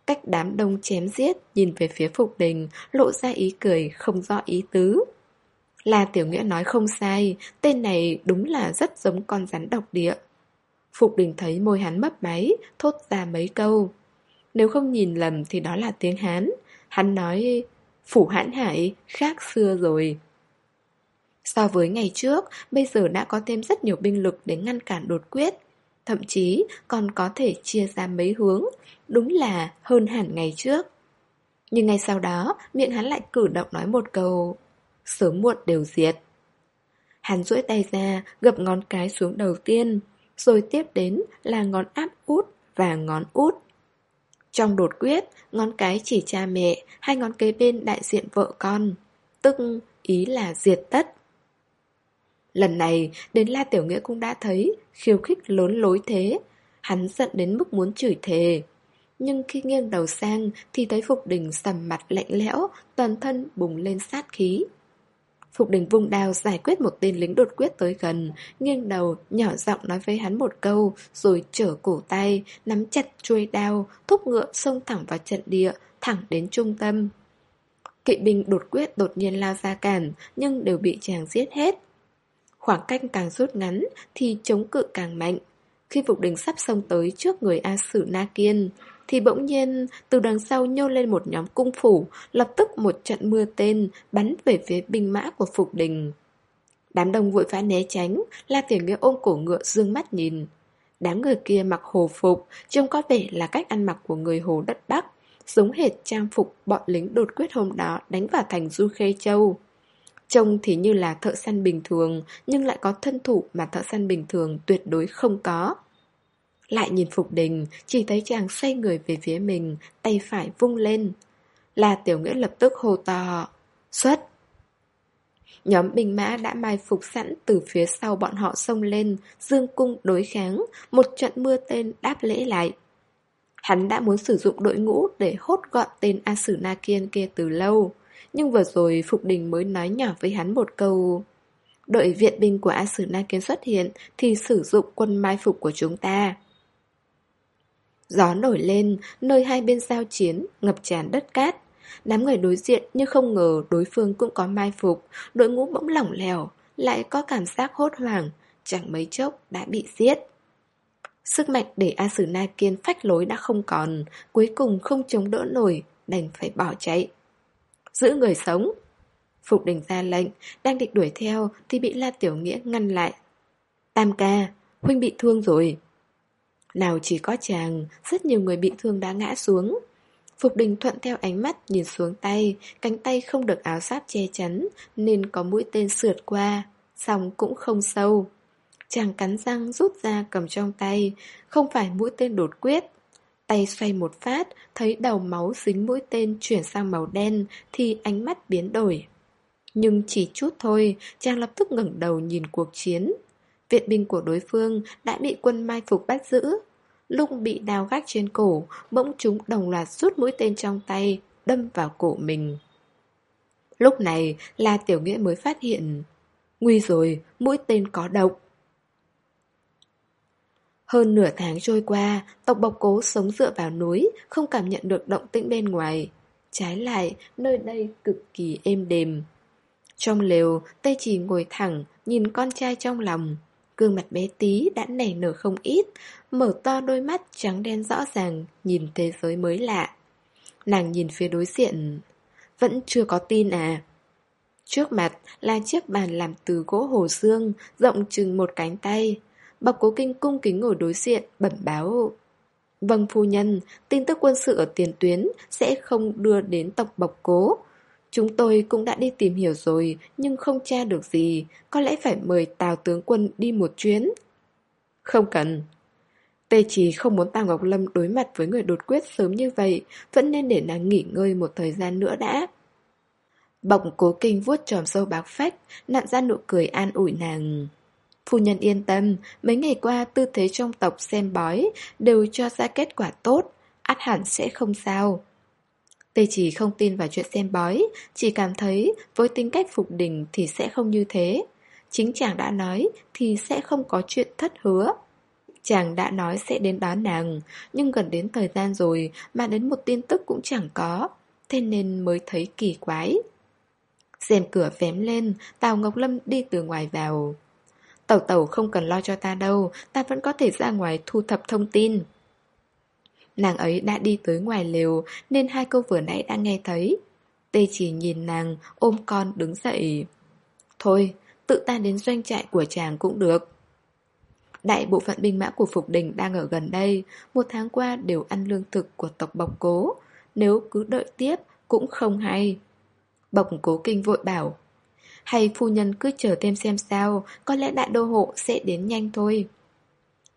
Cách đám đông chém giết, nhìn về phía Phục Đình, lộ ra ý cười, không rõ ý tứ. Là Tiểu Nghĩa nói không sai, tên này đúng là rất giống con rắn độc địa. Phục Đình thấy môi hắn mấp máy, thốt ra mấy câu. Nếu không nhìn lầm thì đó là tiếng Hán. Hắn nói, phủ hãn hải, khác xưa rồi. So với ngày trước, bây giờ đã có thêm rất nhiều binh lực để ngăn cản đột quyết. Thậm chí còn có thể chia ra mấy hướng, Đúng là hơn hẳn ngày trước. Nhưng ngay sau đó, Miệng hắn lại cử động nói một câu, Sớm muộn đều diệt. Hắn duỗi tay ra, Gập ngón cái xuống đầu tiên, Rồi tiếp đến là ngón áp út Và ngón út. Trong đột quyết, Ngón cái chỉ cha mẹ, Hai ngón kế bên đại diện vợ con, Tức ý là diệt tất. Lần này, đến La Tiểu Nghĩa cũng đã thấy, khiêu khích lớn lối thế. Hắn giận đến mức muốn chửi thề. Nhưng khi nghiêng đầu sang thì thấy Phục Đình sầm mặt lạnh lẽo, toàn thân bùng lên sát khí. Phục Đình vùng đao giải quyết một tên lính đột quyết tới gần, nghiêng đầu, nhỏ giọng nói với hắn một câu, rồi trở cổ tay, nắm chặt chuôi đao, thúc ngựa xông thẳng vào trận địa, thẳng đến trung tâm. Kỵ binh đột quyết đột nhiên lao ra cản, nhưng đều bị chàng giết hết. Khoảng cách càng rút ngắn thì chống cự càng mạnh. Khi Phục Đình sắp xông tới trước người A Sử Na Kiên, thì bỗng nhiên từ đằng sau nhô lên một nhóm cung phủ, lập tức một trận mưa tên bắn về phía binh mã của Phục Đình. Đám đông vội vã né tránh, La Tiểu Nghĩa ôm cổ ngựa dương mắt nhìn. Đám người kia mặc hồ phục, trông có vẻ là cách ăn mặc của người hồ đất Bắc, giống hệt trang phục bọn lính đột quyết hôm đó đánh vào thành Du Khê Châu. Trông thì như là thợ săn bình thường, nhưng lại có thân thủ mà thợ săn bình thường tuyệt đối không có. Lại nhìn Phục Đình, chỉ thấy chàng xoay người về phía mình, tay phải vung lên. Là Tiểu Nghĩa lập tức hô to, xuất! Nhóm binh mã đã mai phục sẵn từ phía sau bọn họ xông lên, dương cung đối kháng, một trận mưa tên đáp lễ lại. Hắn đã muốn sử dụng đội ngũ để hốt gọn tên A Sử Na Kiên kia từ lâu. Nhưng vừa rồi Phục Đình mới nói nhỏ với hắn một câu Đợi viện binh của A Sử Na Kiến xuất hiện Thì sử dụng quân mai phục của chúng ta. Gió nổi lên, nơi hai bên giao chiến, ngập tràn đất cát. Đám người đối diện nhưng không ngờ đối phương cũng có mai phục. Đội ngũ bỗng lỏng lẻo, lại có cảm giác hốt hoảng Chẳng mấy chốc đã bị giết. Sức mạnh để A Sử Na Kiên phách lối đã không còn Cuối cùng không chống đỡ nổi Đành phải bỏ chạy. Giữ người sống. Phục đình ra lệnh, Đang định đuổi theo Thì bị La Tiểu Nghĩa ngăn lại. Tam ca, Huynh bị thương rồi. Nào chỉ có chàng, Rất nhiều người bị thương đã ngã xuống. Phục đình thuận theo ánh mắt nhìn xuống tay, Cánh tay không được áo giáp che chắn, Nên có mũi tên sượt qua Xong cũng không sâu. Chàng cắn răng rút ra cầm trong tay, Không phải mũi tên đột quyết Tay xoay một phát, thấy đầu máu dính mũi tên chuyển sang màu đen thì ánh mắt biến đổi. Nhưng chỉ chút thôi, chàng lập tức ngẩng đầu nhìn cuộc chiến. Viện binh của đối phương đã bị quân mai phục bắt giữ. Lúc bị đào gác trên cổ, bỗng chúng đồng loạt rút mũi tên trong tay, đâm vào cổ mình. Lúc này là Tiểu Nghĩa mới phát hiện. Nguy rồi, mũi tên có độc. Hơn nửa tháng trôi qua, tộc bọc cố sống dựa vào núi, không cảm nhận được động tĩnh bên ngoài. Trái lại, nơi đây cực kỳ êm đềm. Trong lều, Tây Chỉ ngồi thẳng, nhìn con trai trong lòng. Gương mặt bé tí đã nảy nở không ít, mở to đôi mắt trắng đen rõ ràng, nhìn thế giới mới lạ. Nàng nhìn phía đối diện, vẫn chưa có tin à. Trước mặt là chiếc bàn làm từ gỗ hồ xương, rộng chừng một cánh tay. Bọc cố kinh cung kính ngồi đối diện, bẩm báo. Vâng phu nhân, tin tức quân sự ở tiền tuyến sẽ không đưa đến tộc bọc cố. Chúng tôi cũng đã đi tìm hiểu rồi, nhưng không tra được gì, có lẽ phải mời Tào tướng quân đi một chuyến. Không cần. Tê chỉ không muốn Tào Ngọc Lâm đối mặt với người đột quyết sớm như vậy, vẫn nên để nàng nghỉ ngơi một thời gian nữa đã. Bọc cố kinh vuốt tròm sâu bạc phách, nặn ra nụ cười an ủi nàng. Phu nhân yên tâm, mấy ngày qua tư thế trong tộc xem bói đều cho ra kết quả tốt, át hẳn sẽ không sao. Tê chỉ không tin vào chuyện xem bói, chỉ cảm thấy với tính cách phục đình thì sẽ không như thế. Chính chàng đã nói thì sẽ không có chuyện thất hứa. Chàng đã nói sẽ đến đón nàng, nhưng gần đến thời gian rồi mà đến một tin tức cũng chẳng có, thế nên mới thấy kỳ quái. Rèm cửa vém lên, Tào Ngọc Lâm đi từ ngoài vào. Tẩu tẩu không cần lo cho ta đâu, ta vẫn có thể ra ngoài thu thập thông tin. Nàng ấy đã đi tới ngoài lều nên hai câu vừa nãy đã nghe thấy. Tê chỉ nhìn nàng, ôm con đứng dậy. Thôi, tự ta đến doanh trại của chàng cũng được. Đại bộ phận binh mã của Phục Đình đang ở gần đây, một tháng qua đều ăn lương thực của tộc Bọc Cố. Nếu cứ đợi tiếp cũng không hay. Bọc Cố kinh vội bảo, hay phu nhân cứ chờ thêm xem sao, có lẽ đại đô hộ sẽ đến nhanh thôi.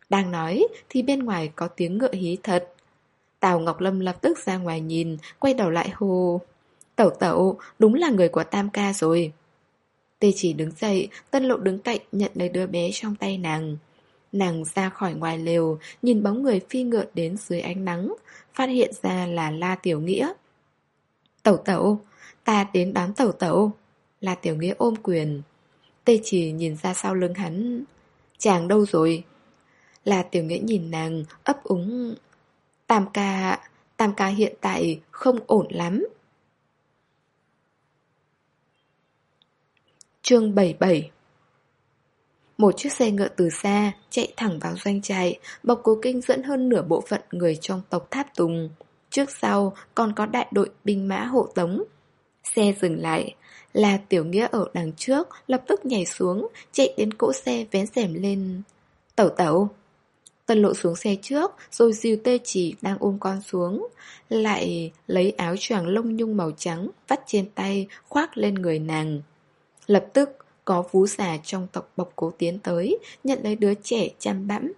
Đang nói thì bên ngoài có tiếng ngựa hí thật. Tào Ngọc Lâm lập tức ra ngoài nhìn, quay đầu lại hồ. Tẩu tẩu, đúng là người của Tam Ca rồi. Tê chỉ đứng dậy, tân lộ đứng cạnh nhận lấy đứa bé trong tay nàng. Nàng ra khỏi ngoài lều, nhìn bóng người phi ngựa đến dưới ánh nắng, phát hiện ra là La Tiểu Nghĩa. Tẩu tẩu, ta đến đón tẩu tẩu. La Tiểu Nghĩa ôm quyền. Tê chỉ nhìn ra sau lưng hắn. Chàng đâu rồi? là Tiểu Nghĩa nhìn nàng, ấp úng. Tam ca, tam ca hiện tại không ổn lắm. Chương 77 Một chiếc xe ngựa từ xa chạy thẳng vào doanh trại, bọc cố kinh dẫn hơn nửa bộ phận người trong tộc Tháp Tùng. Trước sau còn có đại đội binh mã hộ tống. Xe dừng lại, là Tiểu Nghĩa ở đằng trước, lập tức nhảy xuống, chạy đến cỗ xe vén rèm lên. Tẩu tẩu. Tân lộ xuống xe trước, rồi dìu tê chỉ đang ôm con xuống. Lại lấy áo choàng lông nhung màu trắng, vắt trên tay, khoác lên người nàng. Lập tức, có vú già trong tộc bọc cố tiến tới, nhận lấy đứa trẻ chăm bẵm.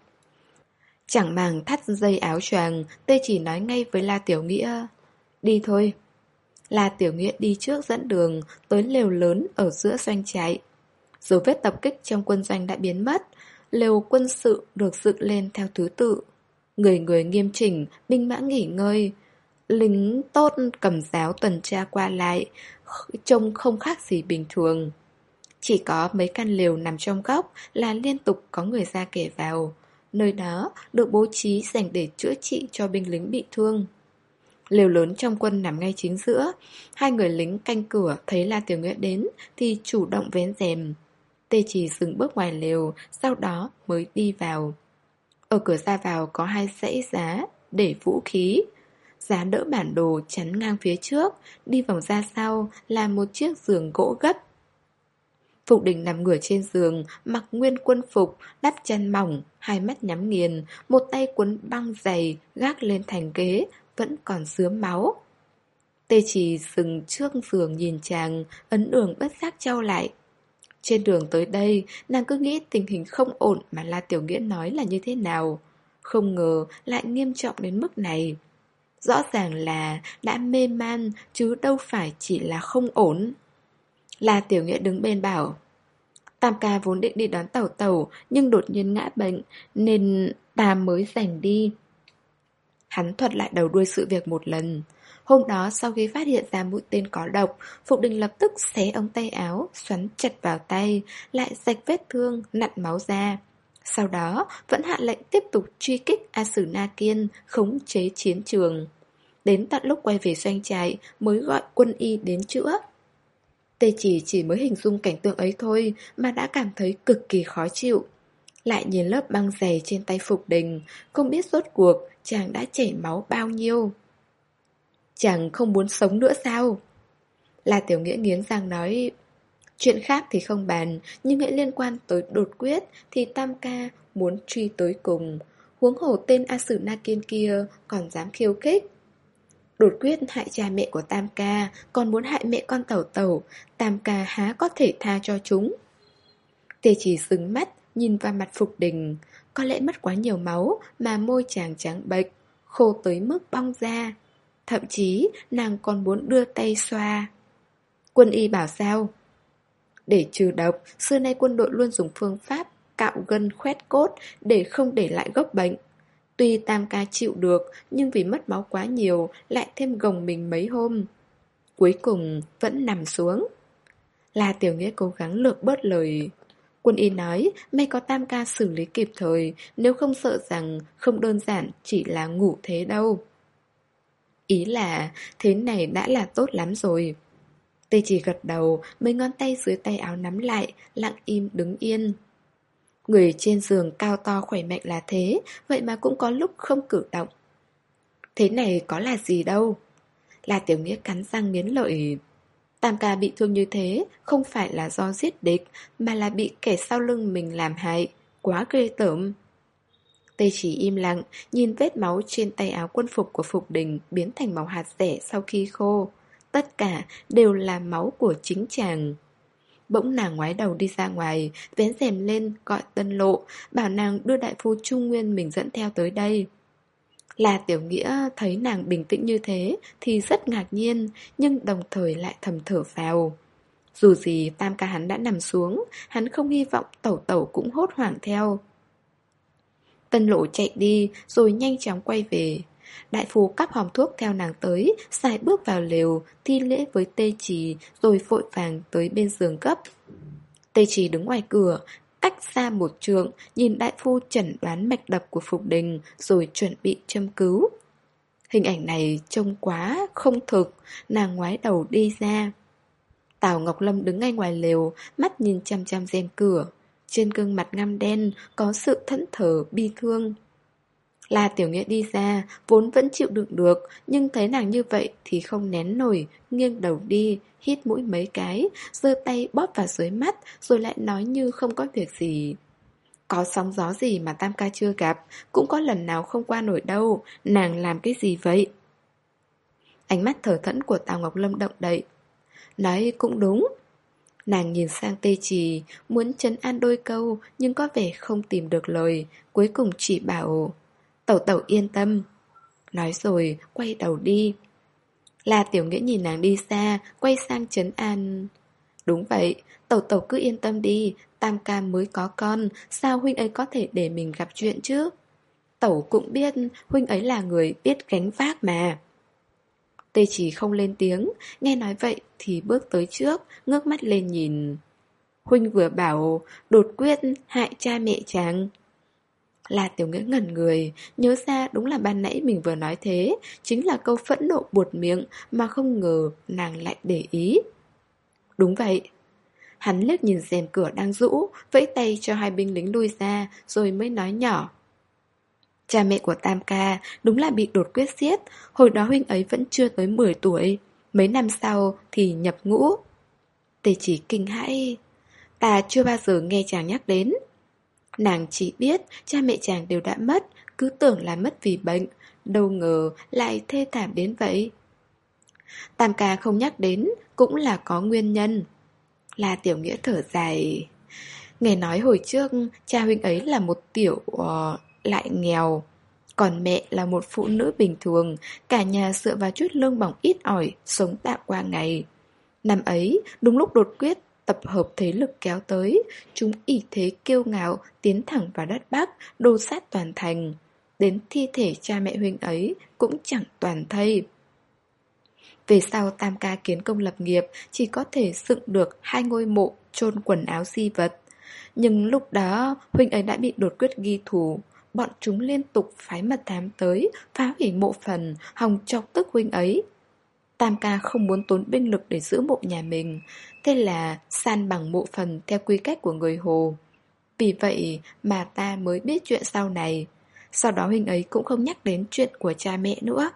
Chẳng màng thắt dây áo choàng, tê chỉ nói ngay với La Tiểu Nghĩa. Đi thôi. La Tiểu Nghĩa đi trước dẫn đường tới lều lớn ở giữa doanh trại. Dấu vết tập kích trong quân doanh đã biến mất, lều quân sự được dựng lên theo thứ tự. Người người nghiêm chỉnh, binh mã nghỉ ngơi. Lính tốt cầm giáo tuần tra qua lại, trông không khác gì bình thường. Chỉ có mấy căn lều nằm trong góc là liên tục có người ra kể vào. Nơi đó được bố trí dành để chữa trị cho binh lính bị thương. Lều lớn trong quân nằm ngay chính giữa. Hai người lính canh cửa thấy La Tiểu Nghĩa đến Thì chủ động vén rèm. Tê chỉ dừng bước ngoài lều Sau đó mới đi vào. Ở cửa ra vào có hai dãy giá Để vũ khí. Giá đỡ bản đồ chắn ngang phía trước Đi vòng ra sau là một chiếc giường gỗ gấp. Phục đình nằm ngửa trên giường, mặc nguyên quân phục, đắp chăn mỏng, hai mắt nhắm nghiền, một tay cuốn băng dày, gác lên thành ghế, vẫn còn dướm máu. Tê chỉ dừng trước giường nhìn chàng, ấn đường bất giác trao lại. Trên đường tới đây, nàng cứ nghĩ tình hình không ổn mà La Tiểu Nghĩa nói là như thế nào. Không ngờ lại nghiêm trọng đến mức này. Rõ ràng là đã mê man chứ đâu phải chỉ là không ổn. La Tiểu Nghĩa đứng bên bảo Tam ca vốn định đi đón tàu tàu Nhưng đột nhiên ngã bệnh Nên ta mới giành đi Hắn thuật lại đầu đuôi sự việc một lần. Hôm đó sau khi phát hiện ra mũi tên có độc Phục đình lập tức xé ống tay áo Xoắn chặt vào tay Lại sạch vết thương, nặn máu ra. Sau đó vẫn hạ lệnh tiếp tục truy kích A Sử Na Kiên Khống chế chiến trường. Đến tận lúc quay về doanh trại Mới gọi quân y đến chữa. Tê chỉ chỉ mới hình dung cảnh tượng ấy thôi Mà đã cảm thấy cực kỳ khó chịu. Lại nhìn lớp băng dày trên tay Phục Đình, Không biết rốt cuộc chàng đã chảy máu bao nhiêu. Chàng không muốn sống nữa sao? Là tiểu nghĩa nghiến răng nói, Chuyện khác thì không bàn, Nhưng hãy liên quan tới đột quyết Thì Tam Ca muốn truy tới cùng. Huống hồ tên A Sử Na Kiên kia Còn dám khiêu khích. Đột quyết hại cha mẹ của Tam Ca, Còn muốn hại mẹ con tẩu tẩu, Tam Ca há có thể tha cho chúng. Tề chỉ dừng mắt Nhìn vào mặt Phục Đình, Có lẽ mất quá nhiều máu Mà môi chàng trắng bệch, Khô tới mức bong ra Thậm chí, nàng còn muốn đưa tay xoa. Quân y bảo sao? Để trừ độc, Xưa nay quân đội luôn dùng phương pháp Cạo gân khoét cốt Để không để lại gốc bệnh. Tuy tam ca chịu được, Nhưng vì mất máu quá nhiều, Lại thêm gồng mình mấy hôm. Cuối cùng vẫn nằm xuống. La Tiểu Nghĩa cố gắng lược bớt lời Quân y nói, May có tam ca xử lý kịp thời, Nếu không sợ rằng không đơn giản Chỉ là ngủ thế đâu. Ý là, thế này đã là tốt lắm rồi. Tê chỉ gật đầu, Mấy ngón tay dưới tay áo nắm lại, Lặng im đứng yên. Người trên giường cao to khỏe mạnh là thế, Vậy mà cũng có lúc không cử động. Thế này có là gì đâu? Là tiểu nghĩa cắn răng miến lợi. Tam ca bị thương như thế Không phải là do giết địch Mà là bị kẻ sau lưng mình làm hại quá ghê tởm. Tê chỉ im lặng, nhìn vết máu trên tay áo quân phục của Phục Đình biến thành màu hạt rẻ sau khi khô. Tất cả đều là máu của chính chàng. Bỗng nàng ngoái đầu đi ra ngoài, vén rèm lên, gọi tân lộ, bảo nàng đưa đại phu Trung Nguyên mình dẫn theo tới đây. Là tiểu nghĩa thấy nàng bình tĩnh như thế thì rất ngạc nhiên, nhưng đồng thời lại thầm thở vào. Dù gì tam ca hắn đã nằm xuống, hắn không hy vọng tẩu tẩu cũng hốt hoảng theo. Tân lộ chạy đi rồi nhanh chóng quay về. Đại phù cắp hòm thuốc theo nàng tới, xài bước vào lều, thi lễ với tê trì, rồi vội vàng tới bên giường cấp. Tê trì đứng ngoài cửa, cách xa một trường, nhìn đại phu chẩn đoán mạch đập của Phục Đình, rồi chuẩn bị châm cứu. Hình ảnh này trông quá, không thực, nàng ngoái đầu đi ra. Tào Ngọc Lâm đứng ngay ngoài lều, mắt nhìn chăm chăm rèm cửa. Trên gương mặt ngăm đen có sự thẫn thờ bi thương. La Tiểu Nghĩa đi ra, vốn vẫn chịu đựng được, nhưng thấy nàng như vậy thì không nén nổi, nghiêng đầu đi, hít mũi mấy cái, giơ tay bóp vào dưới mắt, rồi lại nói như không có việc gì. Có sóng gió gì mà Tam ca chưa gặp, cũng có lần nào không qua nổi đâu, nàng làm cái gì vậy? Ánh mắt thở thẫn của Tào Ngọc Lâm động đậy. Nói cũng đúng. Nàng nhìn sang tê trì, muốn chấn an đôi câu, nhưng có vẻ không tìm được lời, cuối cùng chỉ bảo... Tẩu tẩu yên tâm. Nói rồi, quay đầu đi. La Tiểu Nghĩa nhìn nàng đi xa, quay sang chấn an. Đúng vậy, tẩu tẩu cứ yên tâm đi, Tam ca mới có con, sao huynh ấy có thể để mình gặp chuyện chứ? Tẩu cũng biết huynh ấy là người biết gánh vác mà. Tê chỉ không lên tiếng, nghe nói vậy thì bước tới trước, ngước mắt lên nhìn. Huynh vừa bảo đột quyết hại cha mẹ chàng. Là tiểu nghĩa ngẩn người, nhớ ra đúng là ban nãy mình vừa nói thế, chính là câu phẫn nộ buột miệng mà không ngờ nàng lại để ý. Đúng vậy. Hắn liếc nhìn rèm cửa đang rũ, vẫy tay cho hai binh lính lui ra, rồi mới nói nhỏ. Cha mẹ của Tam Ca đúng là bị đột quyết giết, hồi đó huynh ấy vẫn chưa tới 10 tuổi, mấy năm sau thì nhập ngũ. Tề chỉ kinh hãi, ta chưa bao giờ nghe chàng nhắc đến. Nàng chỉ biết cha mẹ chàng đều đã mất, cứ tưởng là mất vì bệnh, đâu ngờ lại thê thảm đến vậy. Tam ca không nhắc đến cũng là có nguyên nhân. Là tiểu nghĩa thở dài. Nghe nói hồi trước cha huynh ấy là một tiểu uh, lại nghèo. Còn mẹ là một phụ nữ bình thường, cả nhà dựa vào chút lương bỏng ít ỏi, sống tạm qua ngày. Năm ấy, đúng lúc đột quyết tập hợp thế lực kéo tới, chúng ỉ thế kiêu ngạo, tiến thẳng vào đất Bắc, đô sát toàn thành. Đến thi thể cha mẹ huynh ấy cũng chẳng toàn thây. Về sau Tam ca kiến công lập nghiệp chỉ có thể dựng được hai ngôi mộ chôn quần áo di vật. Nhưng lúc đó huynh ấy đã bị đột quyết ghi thủ, bọn chúng liên tục phái mật thám tới, phá hủy mộ phần, hòng chọc tức huynh ấy. Tam ca không muốn tốn binh lực để giữ mộ nhà mình, thế là san bằng mộ phần theo quy cách của người Hồ. Vì vậy mà ta mới biết chuyện sau này. Sau đó huynh ấy cũng không nhắc đến chuyện của cha mẹ nữa.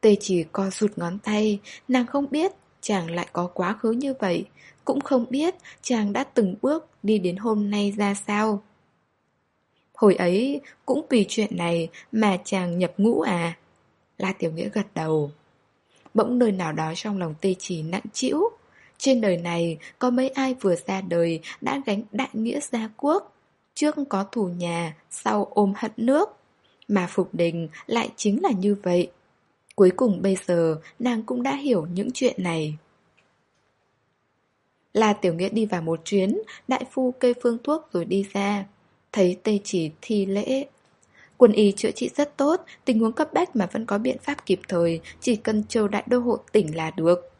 Tê chỉ co rụt ngón tay, nàng không biết chàng lại có quá khứ như vậy, cũng không biết chàng đã từng bước đi đến hôm nay ra sao. Hồi ấy cũng vì chuyện này mà chàng nhập ngũ à? La Tiểu Nghĩa gật đầu. Bỗng nơi nào đó trong lòng tê chỉ nặng chịu. Trên đời này có mấy ai vừa ra đời đã gánh đại nghĩa gia quốc. Trước có thù nhà, sau ôm hận nước. Mà Phục Đình lại chính là như vậy. Cuối cùng bây giờ nàng cũng đã hiểu những chuyện này. La Tiểu Nghĩa đi vào một chuyến, đại phu kê phương thuốc rồi đi ra. Thấy Tây chỉ thi lễ Quân y chữa trị rất tốt, Tình huống cấp bách mà vẫn có biện pháp kịp thời, Chỉ cần châu đại đô hộ tỉnh là được.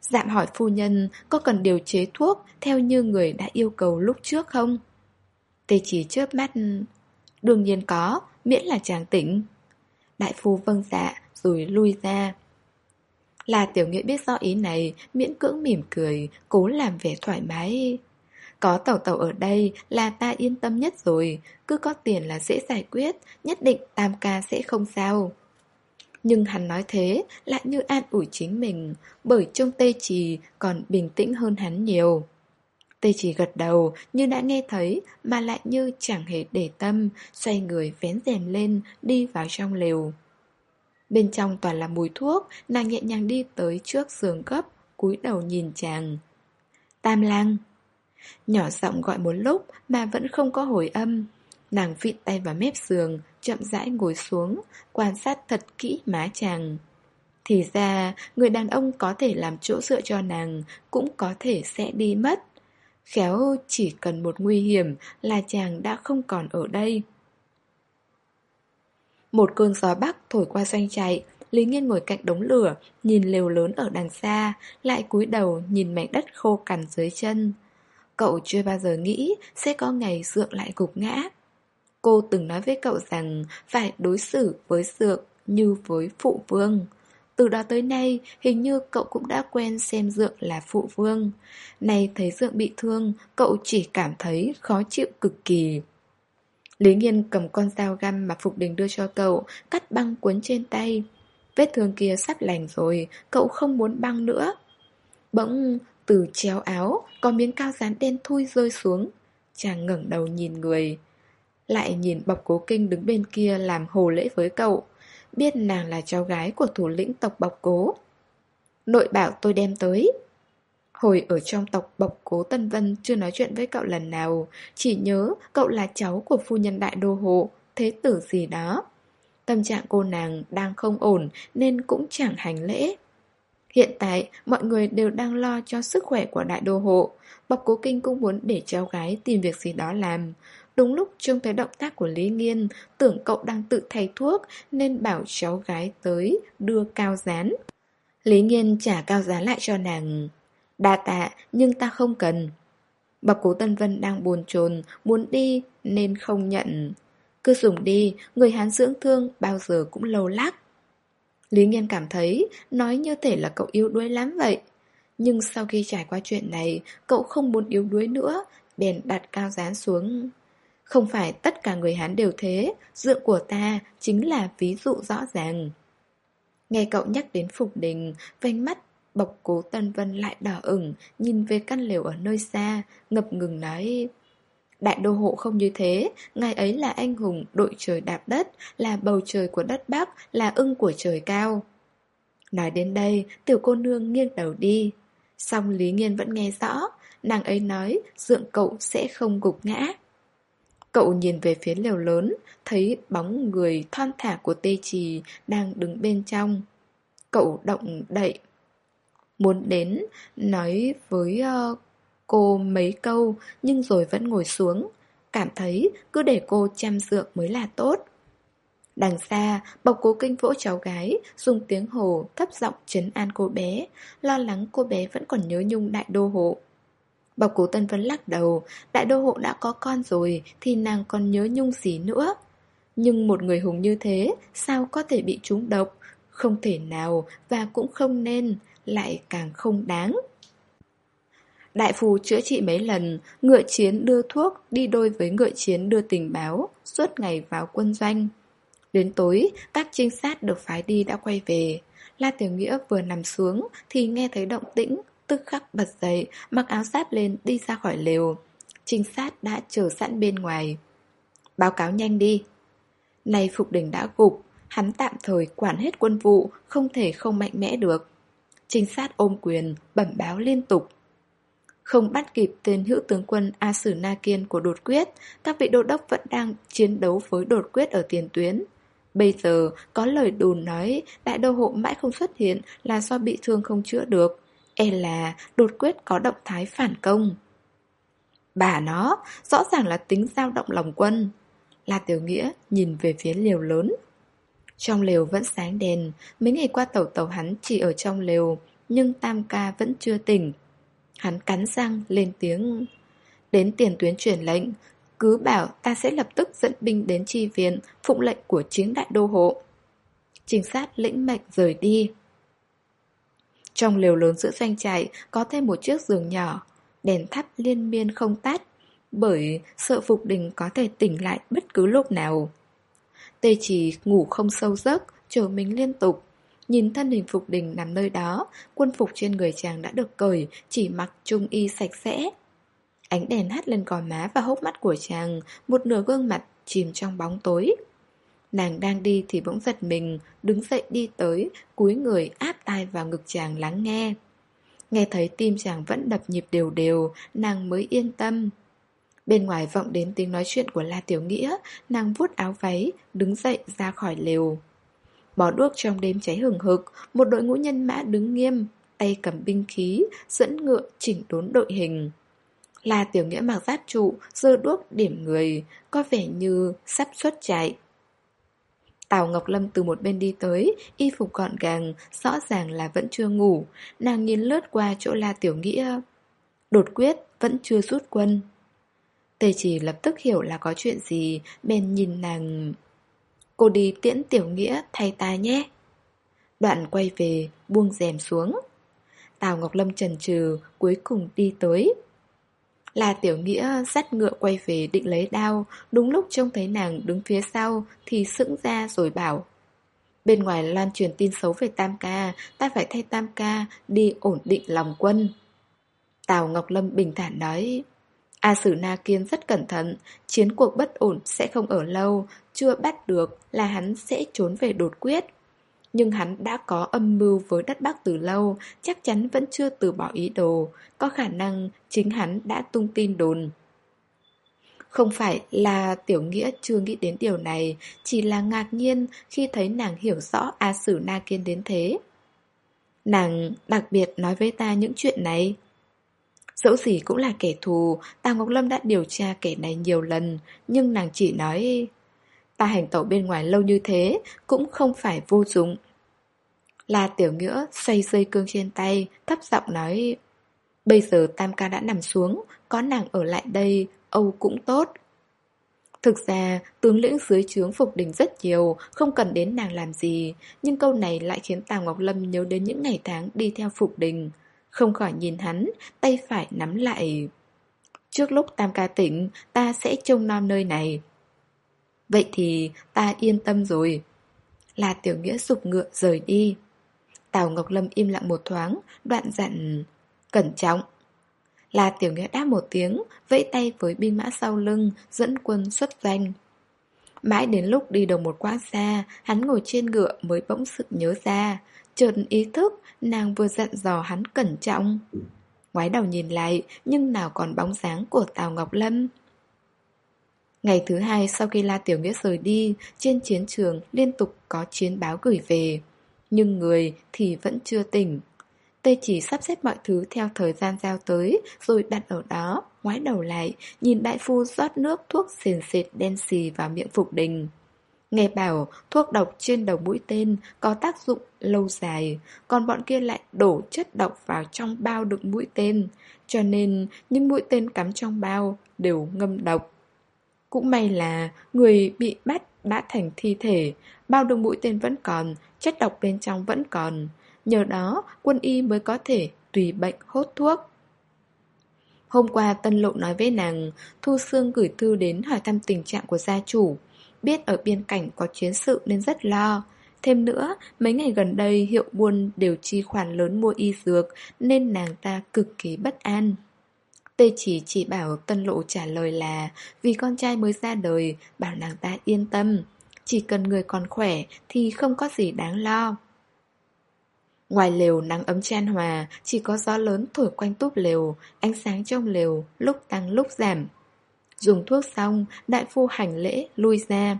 Dạm hỏi phu nhân, Có cần điều chế thuốc Theo như người đã yêu cầu lúc trước không? Tê chỉ chớp mắt. Đương nhiên có, Miễn là chàng tỉnh. Đại phu vâng dạ rồi lui ra. Là tiểu nghĩa biết rõ ý này, Miễn cưỡng mỉm cười, Cố làm vẻ thoải mái có tàu tàu ở đây là ta yên tâm nhất rồi Cứ có tiền là dễ giải quyết Nhất định tam ca sẽ không sao Nhưng hắn nói thế Lại như an ủi chính mình Bởi trông tê trì còn bình tĩnh hơn hắn nhiều Tê chỉ gật đầu như đã nghe thấy mà lại như chẳng hề để tâm, xoay người vén rèm lên, đi vào trong lều. Bên trong toàn là mùi thuốc, nàng nhẹ nhàng đi tới trước giường gấp, cúi đầu nhìn chàng. Tam lang. Nhỏ giọng gọi một lúc mà vẫn không có hồi âm. Nàng vịn tay vào mép giường, chậm rãi ngồi xuống, quan sát thật kỹ má chàng. Thì ra, người đàn ông có thể làm chỗ dựa cho nàng, cũng có thể sẽ đi mất. Khéo chỉ cần một nguy hiểm là chàng đã không còn ở đây. Một cơn gió bắc thổi qua doanh chạy, Lý Nghiên ngồi cạnh đống lửa, nhìn lều lớn ở đằng xa, lại cúi đầu nhìn mảnh đất khô cằn dưới chân. Cậu chưa bao giờ nghĩ sẽ có ngày Dượng lại gục ngã. Cô từng nói với cậu rằng phải đối xử với Dượng như với phụ vương. Từ đó tới nay, hình như cậu cũng đã quen xem Dượng là phụ vương. Nay thấy Dượng bị thương, cậu chỉ cảm thấy khó chịu cực kỳ. Lý Nghiên cầm con dao găm mà Phục Đình đưa cho cậu, cắt băng cuốn trên tay. Vết thương kia sắp lành rồi, cậu không muốn băng nữa. Bỗng, từ chéo áo, có miếng cao dán đen thui rơi xuống. Chàng ngẩng đầu nhìn người. Lại nhìn bọc cố kinh đứng bên kia làm hồ lễ với cậu. Biết nàng là cháu gái của thủ lĩnh tộc bọc cố. Nội bảo tôi đem tới. Hồi ở trong tộc bọc cố Tân Vân chưa nói chuyện với cậu lần nào, chỉ nhớ cậu là cháu của phu nhân đại đô hộ, thế tử gì đó. Tâm trạng cô nàng đang không ổn nên cũng chẳng hành lễ. Hiện tại, mọi người đều đang lo cho sức khỏe của đại đô hộ. Bọc cố kinh cũng muốn để cháu gái tìm việc gì đó làm. Đúng lúc trông thấy động tác của Lý Nghiên, tưởng cậu đang tự thay thuốc nên bảo cháu gái tới đưa cao rán. Lý Nghiên trả cao giá lại cho nàng. Đa tạ, nhưng ta không cần. Bọc cố Tân Vân đang buồn chồn, muốn đi nên không nhận. Cứ dùng đi, người Hán dưỡng thương bao giờ cũng lâu lắc. Lý Nghiên cảm thấy nói như thể là cậu yếu đuối lắm vậy. Nhưng sau khi trải qua chuyện này, cậu không muốn yếu đuối nữa, bèn đặt cao dán xuống. Không phải tất cả người Hán đều thế, dượng của ta chính là ví dụ rõ ràng. Nghe cậu nhắc đến Phục Đình, vành mắt bọc cố Tân Vân lại đỏ ửng, nhìn về căn lều ở nơi xa, ngập ngừng nói... Đại đô hộ không như thế, ngài ấy là anh hùng, đội trời đạp đất, là bầu trời của đất Bắc, là ưng của trời cao. Nói đến đây, tiểu cô nương nghiêng đầu đi. Xong Lý Nghiên vẫn nghe rõ, nàng ấy nói dượng cậu sẽ không gục ngã. Cậu nhìn về phía lều lớn, thấy bóng người thon thả của tê trì đang đứng bên trong. Cậu động đậy. Muốn đến, nói với uh, cô mấy câu nhưng rồi vẫn ngồi xuống. Cảm thấy cứ để cô chăm dược mới là tốt. Đằng xa, bọc cố kinh vỗ cháu gái, dùng tiếng hồ thấp giọng chấn an cô bé, lo lắng cô bé vẫn còn nhớ nhung đại đô hộ. Bọc cố tân vẫn lắc đầu, đại đô hộ đã có con rồi thì nàng còn nhớ nhung gì nữa. Nhưng một người hùng như thế, sao có thể bị trúng độc? Không thể nào và cũng không nên, lại càng không đáng. Đại phù chữa trị mấy lần, ngựa chiến đưa thuốc đi đôi với ngựa chiến đưa tình báo, suốt ngày vào quân doanh. Đến tối, các trinh sát được phái đi đã quay về. La Tiểu Nghĩa vừa nằm xuống thì nghe thấy động tĩnh, tức khắc bật dậy, mặc áo giáp lên đi ra khỏi lều. Trinh sát đã chờ sẵn bên ngoài. Báo cáo nhanh đi. Này Phục Đình đã gục, hắn tạm thời quản hết quân vụ, không thể không mạnh mẽ được. Trinh sát ôm quyền, bẩm báo liên tục. Không bắt kịp tên hữu tướng quân A Sử Na Kiên của đột quyết, các vị đô đốc vẫn đang chiến đấu với đột quyết ở tiền tuyến. Bây giờ có lời đồn nói đại đô hộ mãi không xuất hiện là do bị thương không chữa được. E là đột quyết có động thái phản công. Bà nó, rõ ràng là tính dao động lòng quân. La Tiểu Nghĩa nhìn về phía liều lớn. Trong lều vẫn sáng đèn, mấy ngày qua tàu tàu hắn chỉ ở trong lều, nhưng Tam Ca vẫn chưa tỉnh. Hắn cắn răng, lên tiếng. Đến tiền tuyến chuyển lệnh, Cứ bảo ta sẽ lập tức dẫn binh đến chi viện, Phụng lệnh của chính đại đô hộ. Trinh sát lĩnh mệnh rời đi. Trong lều lớn giữa doanh trại, Có thêm một chiếc giường nhỏ, Đèn thắp liên miên không tắt, Bởi sợ Phục Đình có thể tỉnh lại bất cứ lúc nào. Tê chỉ ngủ không sâu giấc, Chờ mình liên tục. Nhìn thân hình Phục Đình nằm nơi đó, quân phục trên người chàng đã được cởi, chỉ mặc trung y sạch sẽ. Ánh đèn hắt lên gò má và hốc mắt của chàng Một nửa gương mặt chìm trong bóng tối. Nàng đang đi thì bỗng giật mình Đứng dậy đi tới Cúi người áp tai vào ngực chàng lắng nghe. Nghe thấy tim chàng vẫn đập nhịp đều đều Nàng mới yên tâm. Bên ngoài vọng đến tiếng nói chuyện của La Tiểu Nghĩa Nàng vuốt áo váy Đứng dậy ra khỏi lều. Bỏ đuốc trong đêm cháy hừng hực Một đội ngũ nhân mã đứng nghiêm Tay cầm binh khí Dẫn ngựa chỉnh đốn đội hình La Tiểu Nghĩa mặc giáp trụ Dơ đuốc điểm người Có vẻ như sắp xuất chạy Tào Ngọc Lâm từ một bên đi tới, y phục gọn gàng, rõ ràng là vẫn chưa ngủ. Nàng nhìn lướt qua chỗ La Tiểu Nghĩa. Đột quyết, vẫn chưa rút quân. Tề chỉ lập tức hiểu là có chuyện gì, bên nhìn nàng... Cô đi tiễn Tiểu Nghĩa thay ta nhé. Đoạn quay về, buông rèm xuống. Tào Ngọc Lâm trần trừ, cuối cùng đi tới. Là tiểu nghĩa dắt ngựa quay về định lấy đao Đúng lúc trông thấy nàng đứng phía sau Thì sững ra rồi bảo Bên ngoài lan truyền tin xấu về Tam Ca Ta phải thay Tam Ca Đi ổn định lòng quân Tào Ngọc Lâm bình thản nói A Sử Na Kiên rất cẩn thận Chiến cuộc bất ổn sẽ không ở lâu Chưa bắt được là hắn sẽ trốn về đột quyết nhưng hắn đã có âm mưu với đất Bắc từ lâu, chắc chắn vẫn chưa từ bỏ ý đồ, có khả năng chính hắn đã tung tin đồn. Không phải là Tiểu Nghĩa chưa nghĩ đến điều này, chỉ là ngạc nhiên khi thấy nàng hiểu rõ A Sử Na Kiên đến thế. Nàng đặc biệt nói với ta những chuyện này. Dẫu gì cũng là kẻ thù, Tào Ngọc Lâm đã điều tra kẻ này nhiều lần, nhưng nàng chỉ nói... Ta hành tẩu bên ngoài lâu như thế Cũng không phải vô dụng la tiểu nghĩa xoay dây cương trên tay Thấp giọng nói Bây giờ tam ca đã nằm xuống Có nàng ở lại đây Âu cũng tốt Thực ra, tướng lĩnh dưới trướng Phục Đình rất nhiều, không cần đến nàng làm gì, nhưng câu này lại khiến Tào Ngọc Lâm nhớ đến những ngày tháng đi theo Phục Đình. Không khỏi nhìn hắn, tay phải nắm lại. Trước lúc Tam ca tỉnh, ta sẽ trông nom nơi này. Vậy thì ta yên tâm rồi Là tiểu nghĩa sụp ngựa rời đi Tào Ngọc Lâm im lặng một thoáng Đoạn dặn Cẩn trọng Là tiểu nghĩa đáp một tiếng Vẫy tay với binh mã sau lưng Dẫn quân xuất danh Mãi đến lúc đi đầu một quãng xa Hắn ngồi trên ngựa mới bỗng sự nhớ ra Chợt ý thức Nàng vừa dặn dò hắn cẩn trọng Ngoái đầu nhìn lại Nhưng nào còn bóng dáng của Tào Ngọc Lâm Ngày thứ hai sau khi La Tiểu Nghĩa rời đi, trên chiến trường liên tục có chiến báo gửi về. Nhưng người thì vẫn chưa tỉnh. Tây chỉ sắp xếp mọi thứ theo thời gian giao tới, rồi đặt ở đó, ngoái đầu lại, nhìn đại phu rót nước thuốc sền sệt đen xì vào miệng Phục Đình. Nghe bảo thuốc độc trên đầu mũi tên có tác dụng lâu dài, còn bọn kia lại đổ chất độc vào trong bao đựng mũi tên, cho nên những mũi tên cắm trong bao đều ngâm độc. Cũng may là người bị bắt đã thành thi thể, bao đựng mũi tên vẫn còn, chất độc bên trong vẫn còn. Nhờ đó, quân y mới có thể tùy bệnh hốt thuốc. Hôm qua Tân Lộ nói với nàng, Thu Sương gửi thư đến hỏi thăm tình trạng của gia chủ. Biết ở biên cảnh có chiến sự nên rất lo. Thêm nữa, mấy ngày gần đây hiệu buôn đều chi khoản lớn mua y dược nên nàng ta cực kỳ bất an. Tê chỉ chỉ bảo Tân Lộ trả lời là vì con trai mới ra đời, bảo nàng ta yên tâm. Chỉ cần người còn khỏe thì không có gì đáng lo. Ngoài lều nắng ấm chan hòa, chỉ có gió lớn thổi quanh túp lều, ánh sáng trong lều lúc tăng lúc giảm. Dùng thuốc xong, đại phu hành lễ, lui ra.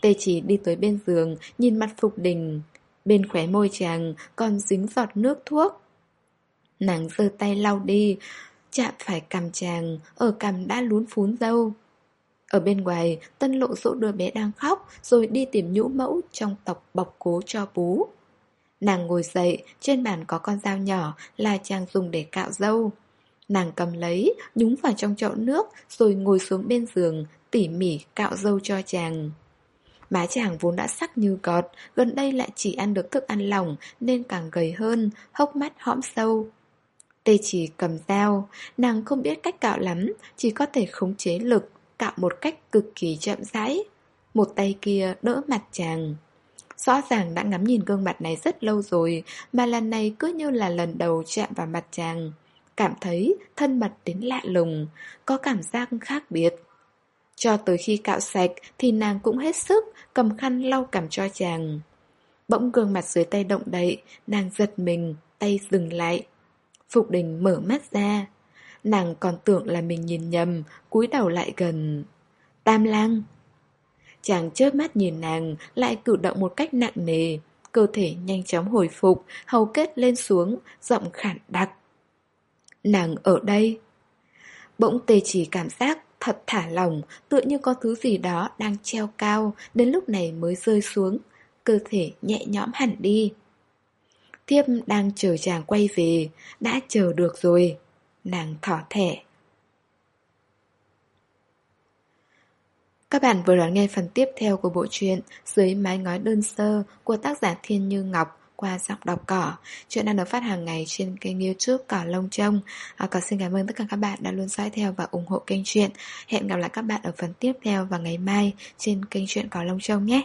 Tê chỉ đi tới bên giường, nhìn mặt Phục Đình. Bên khóe môi chàng còn dính giọt nước thuốc. Nàng giơ tay lau đi, chạm phải cằm chàng, ở cằm đã lún phún dâu. Ở bên ngoài, tân lộ dỗ đứa bé đang khóc, rồi đi tìm nhũ mẫu trong tộc bọc cố cho bú. Nàng ngồi dậy, trên bàn có con dao nhỏ là chàng dùng để cạo dâu. Nàng cầm lấy, nhúng vào trong chậu nước, rồi ngồi xuống bên giường, tỉ mỉ cạo dâu cho chàng. Má chàng vốn đã sắc như cọt, gần đây lại chỉ ăn được thức ăn lỏng nên càng gầy hơn, hốc mắt hõm sâu. Tê chỉ cầm dao, nàng không biết cách cạo lắm, chỉ có thể khống chế lực, cạo một cách cực kỳ chậm rãi. Một tay kia đỡ mặt chàng. Rõ ràng đã ngắm nhìn gương mặt này rất lâu rồi, mà lần này cứ như là lần đầu chạm vào mặt chàng. cảm thấy thân mật đến lạ lùng, có cảm giác khác biệt. Cho tới khi cạo sạch thì nàng cũng hết sức cầm khăn lau cảm cho chàng. Bỗng gương mặt dưới tay động đậy, nàng giật mình, tay dừng lại. Phục đình mở mắt ra. Nàng còn tưởng là mình nhìn nhầm, cúi đầu lại gần. Tam lang. Chàng chớp mắt nhìn nàng, lại cử động một cách nặng nề. Cơ thể nhanh chóng hồi phục, hầu kết lên xuống, giọng khản đặc. Nàng ở đây. Bỗng tê chỉ cảm giác thật thả lỏng, tựa như có thứ gì đó đang treo cao, đến lúc này mới rơi xuống. Cơ thể nhẹ nhõm hẳn đi. Thiếp đang chờ chàng quay về, đã chờ được rồi. Nàng thỏ thẻ. Các bạn vừa đón nghe phần tiếp theo của bộ truyện Dưới mái ngói đơn sơ của tác giả Thiên Như Ngọc qua giọng đọc cỏ. Chuyện đang được phát hàng ngày trên kênh youtube Cỏ Lông Trông. À, xin cảm ơn tất cả các bạn đã luôn dõi theo và ủng hộ kênh truyện. Hẹn gặp lại các bạn ở phần tiếp theo vào ngày mai trên kênh truyện Cỏ Lông Trông nhé.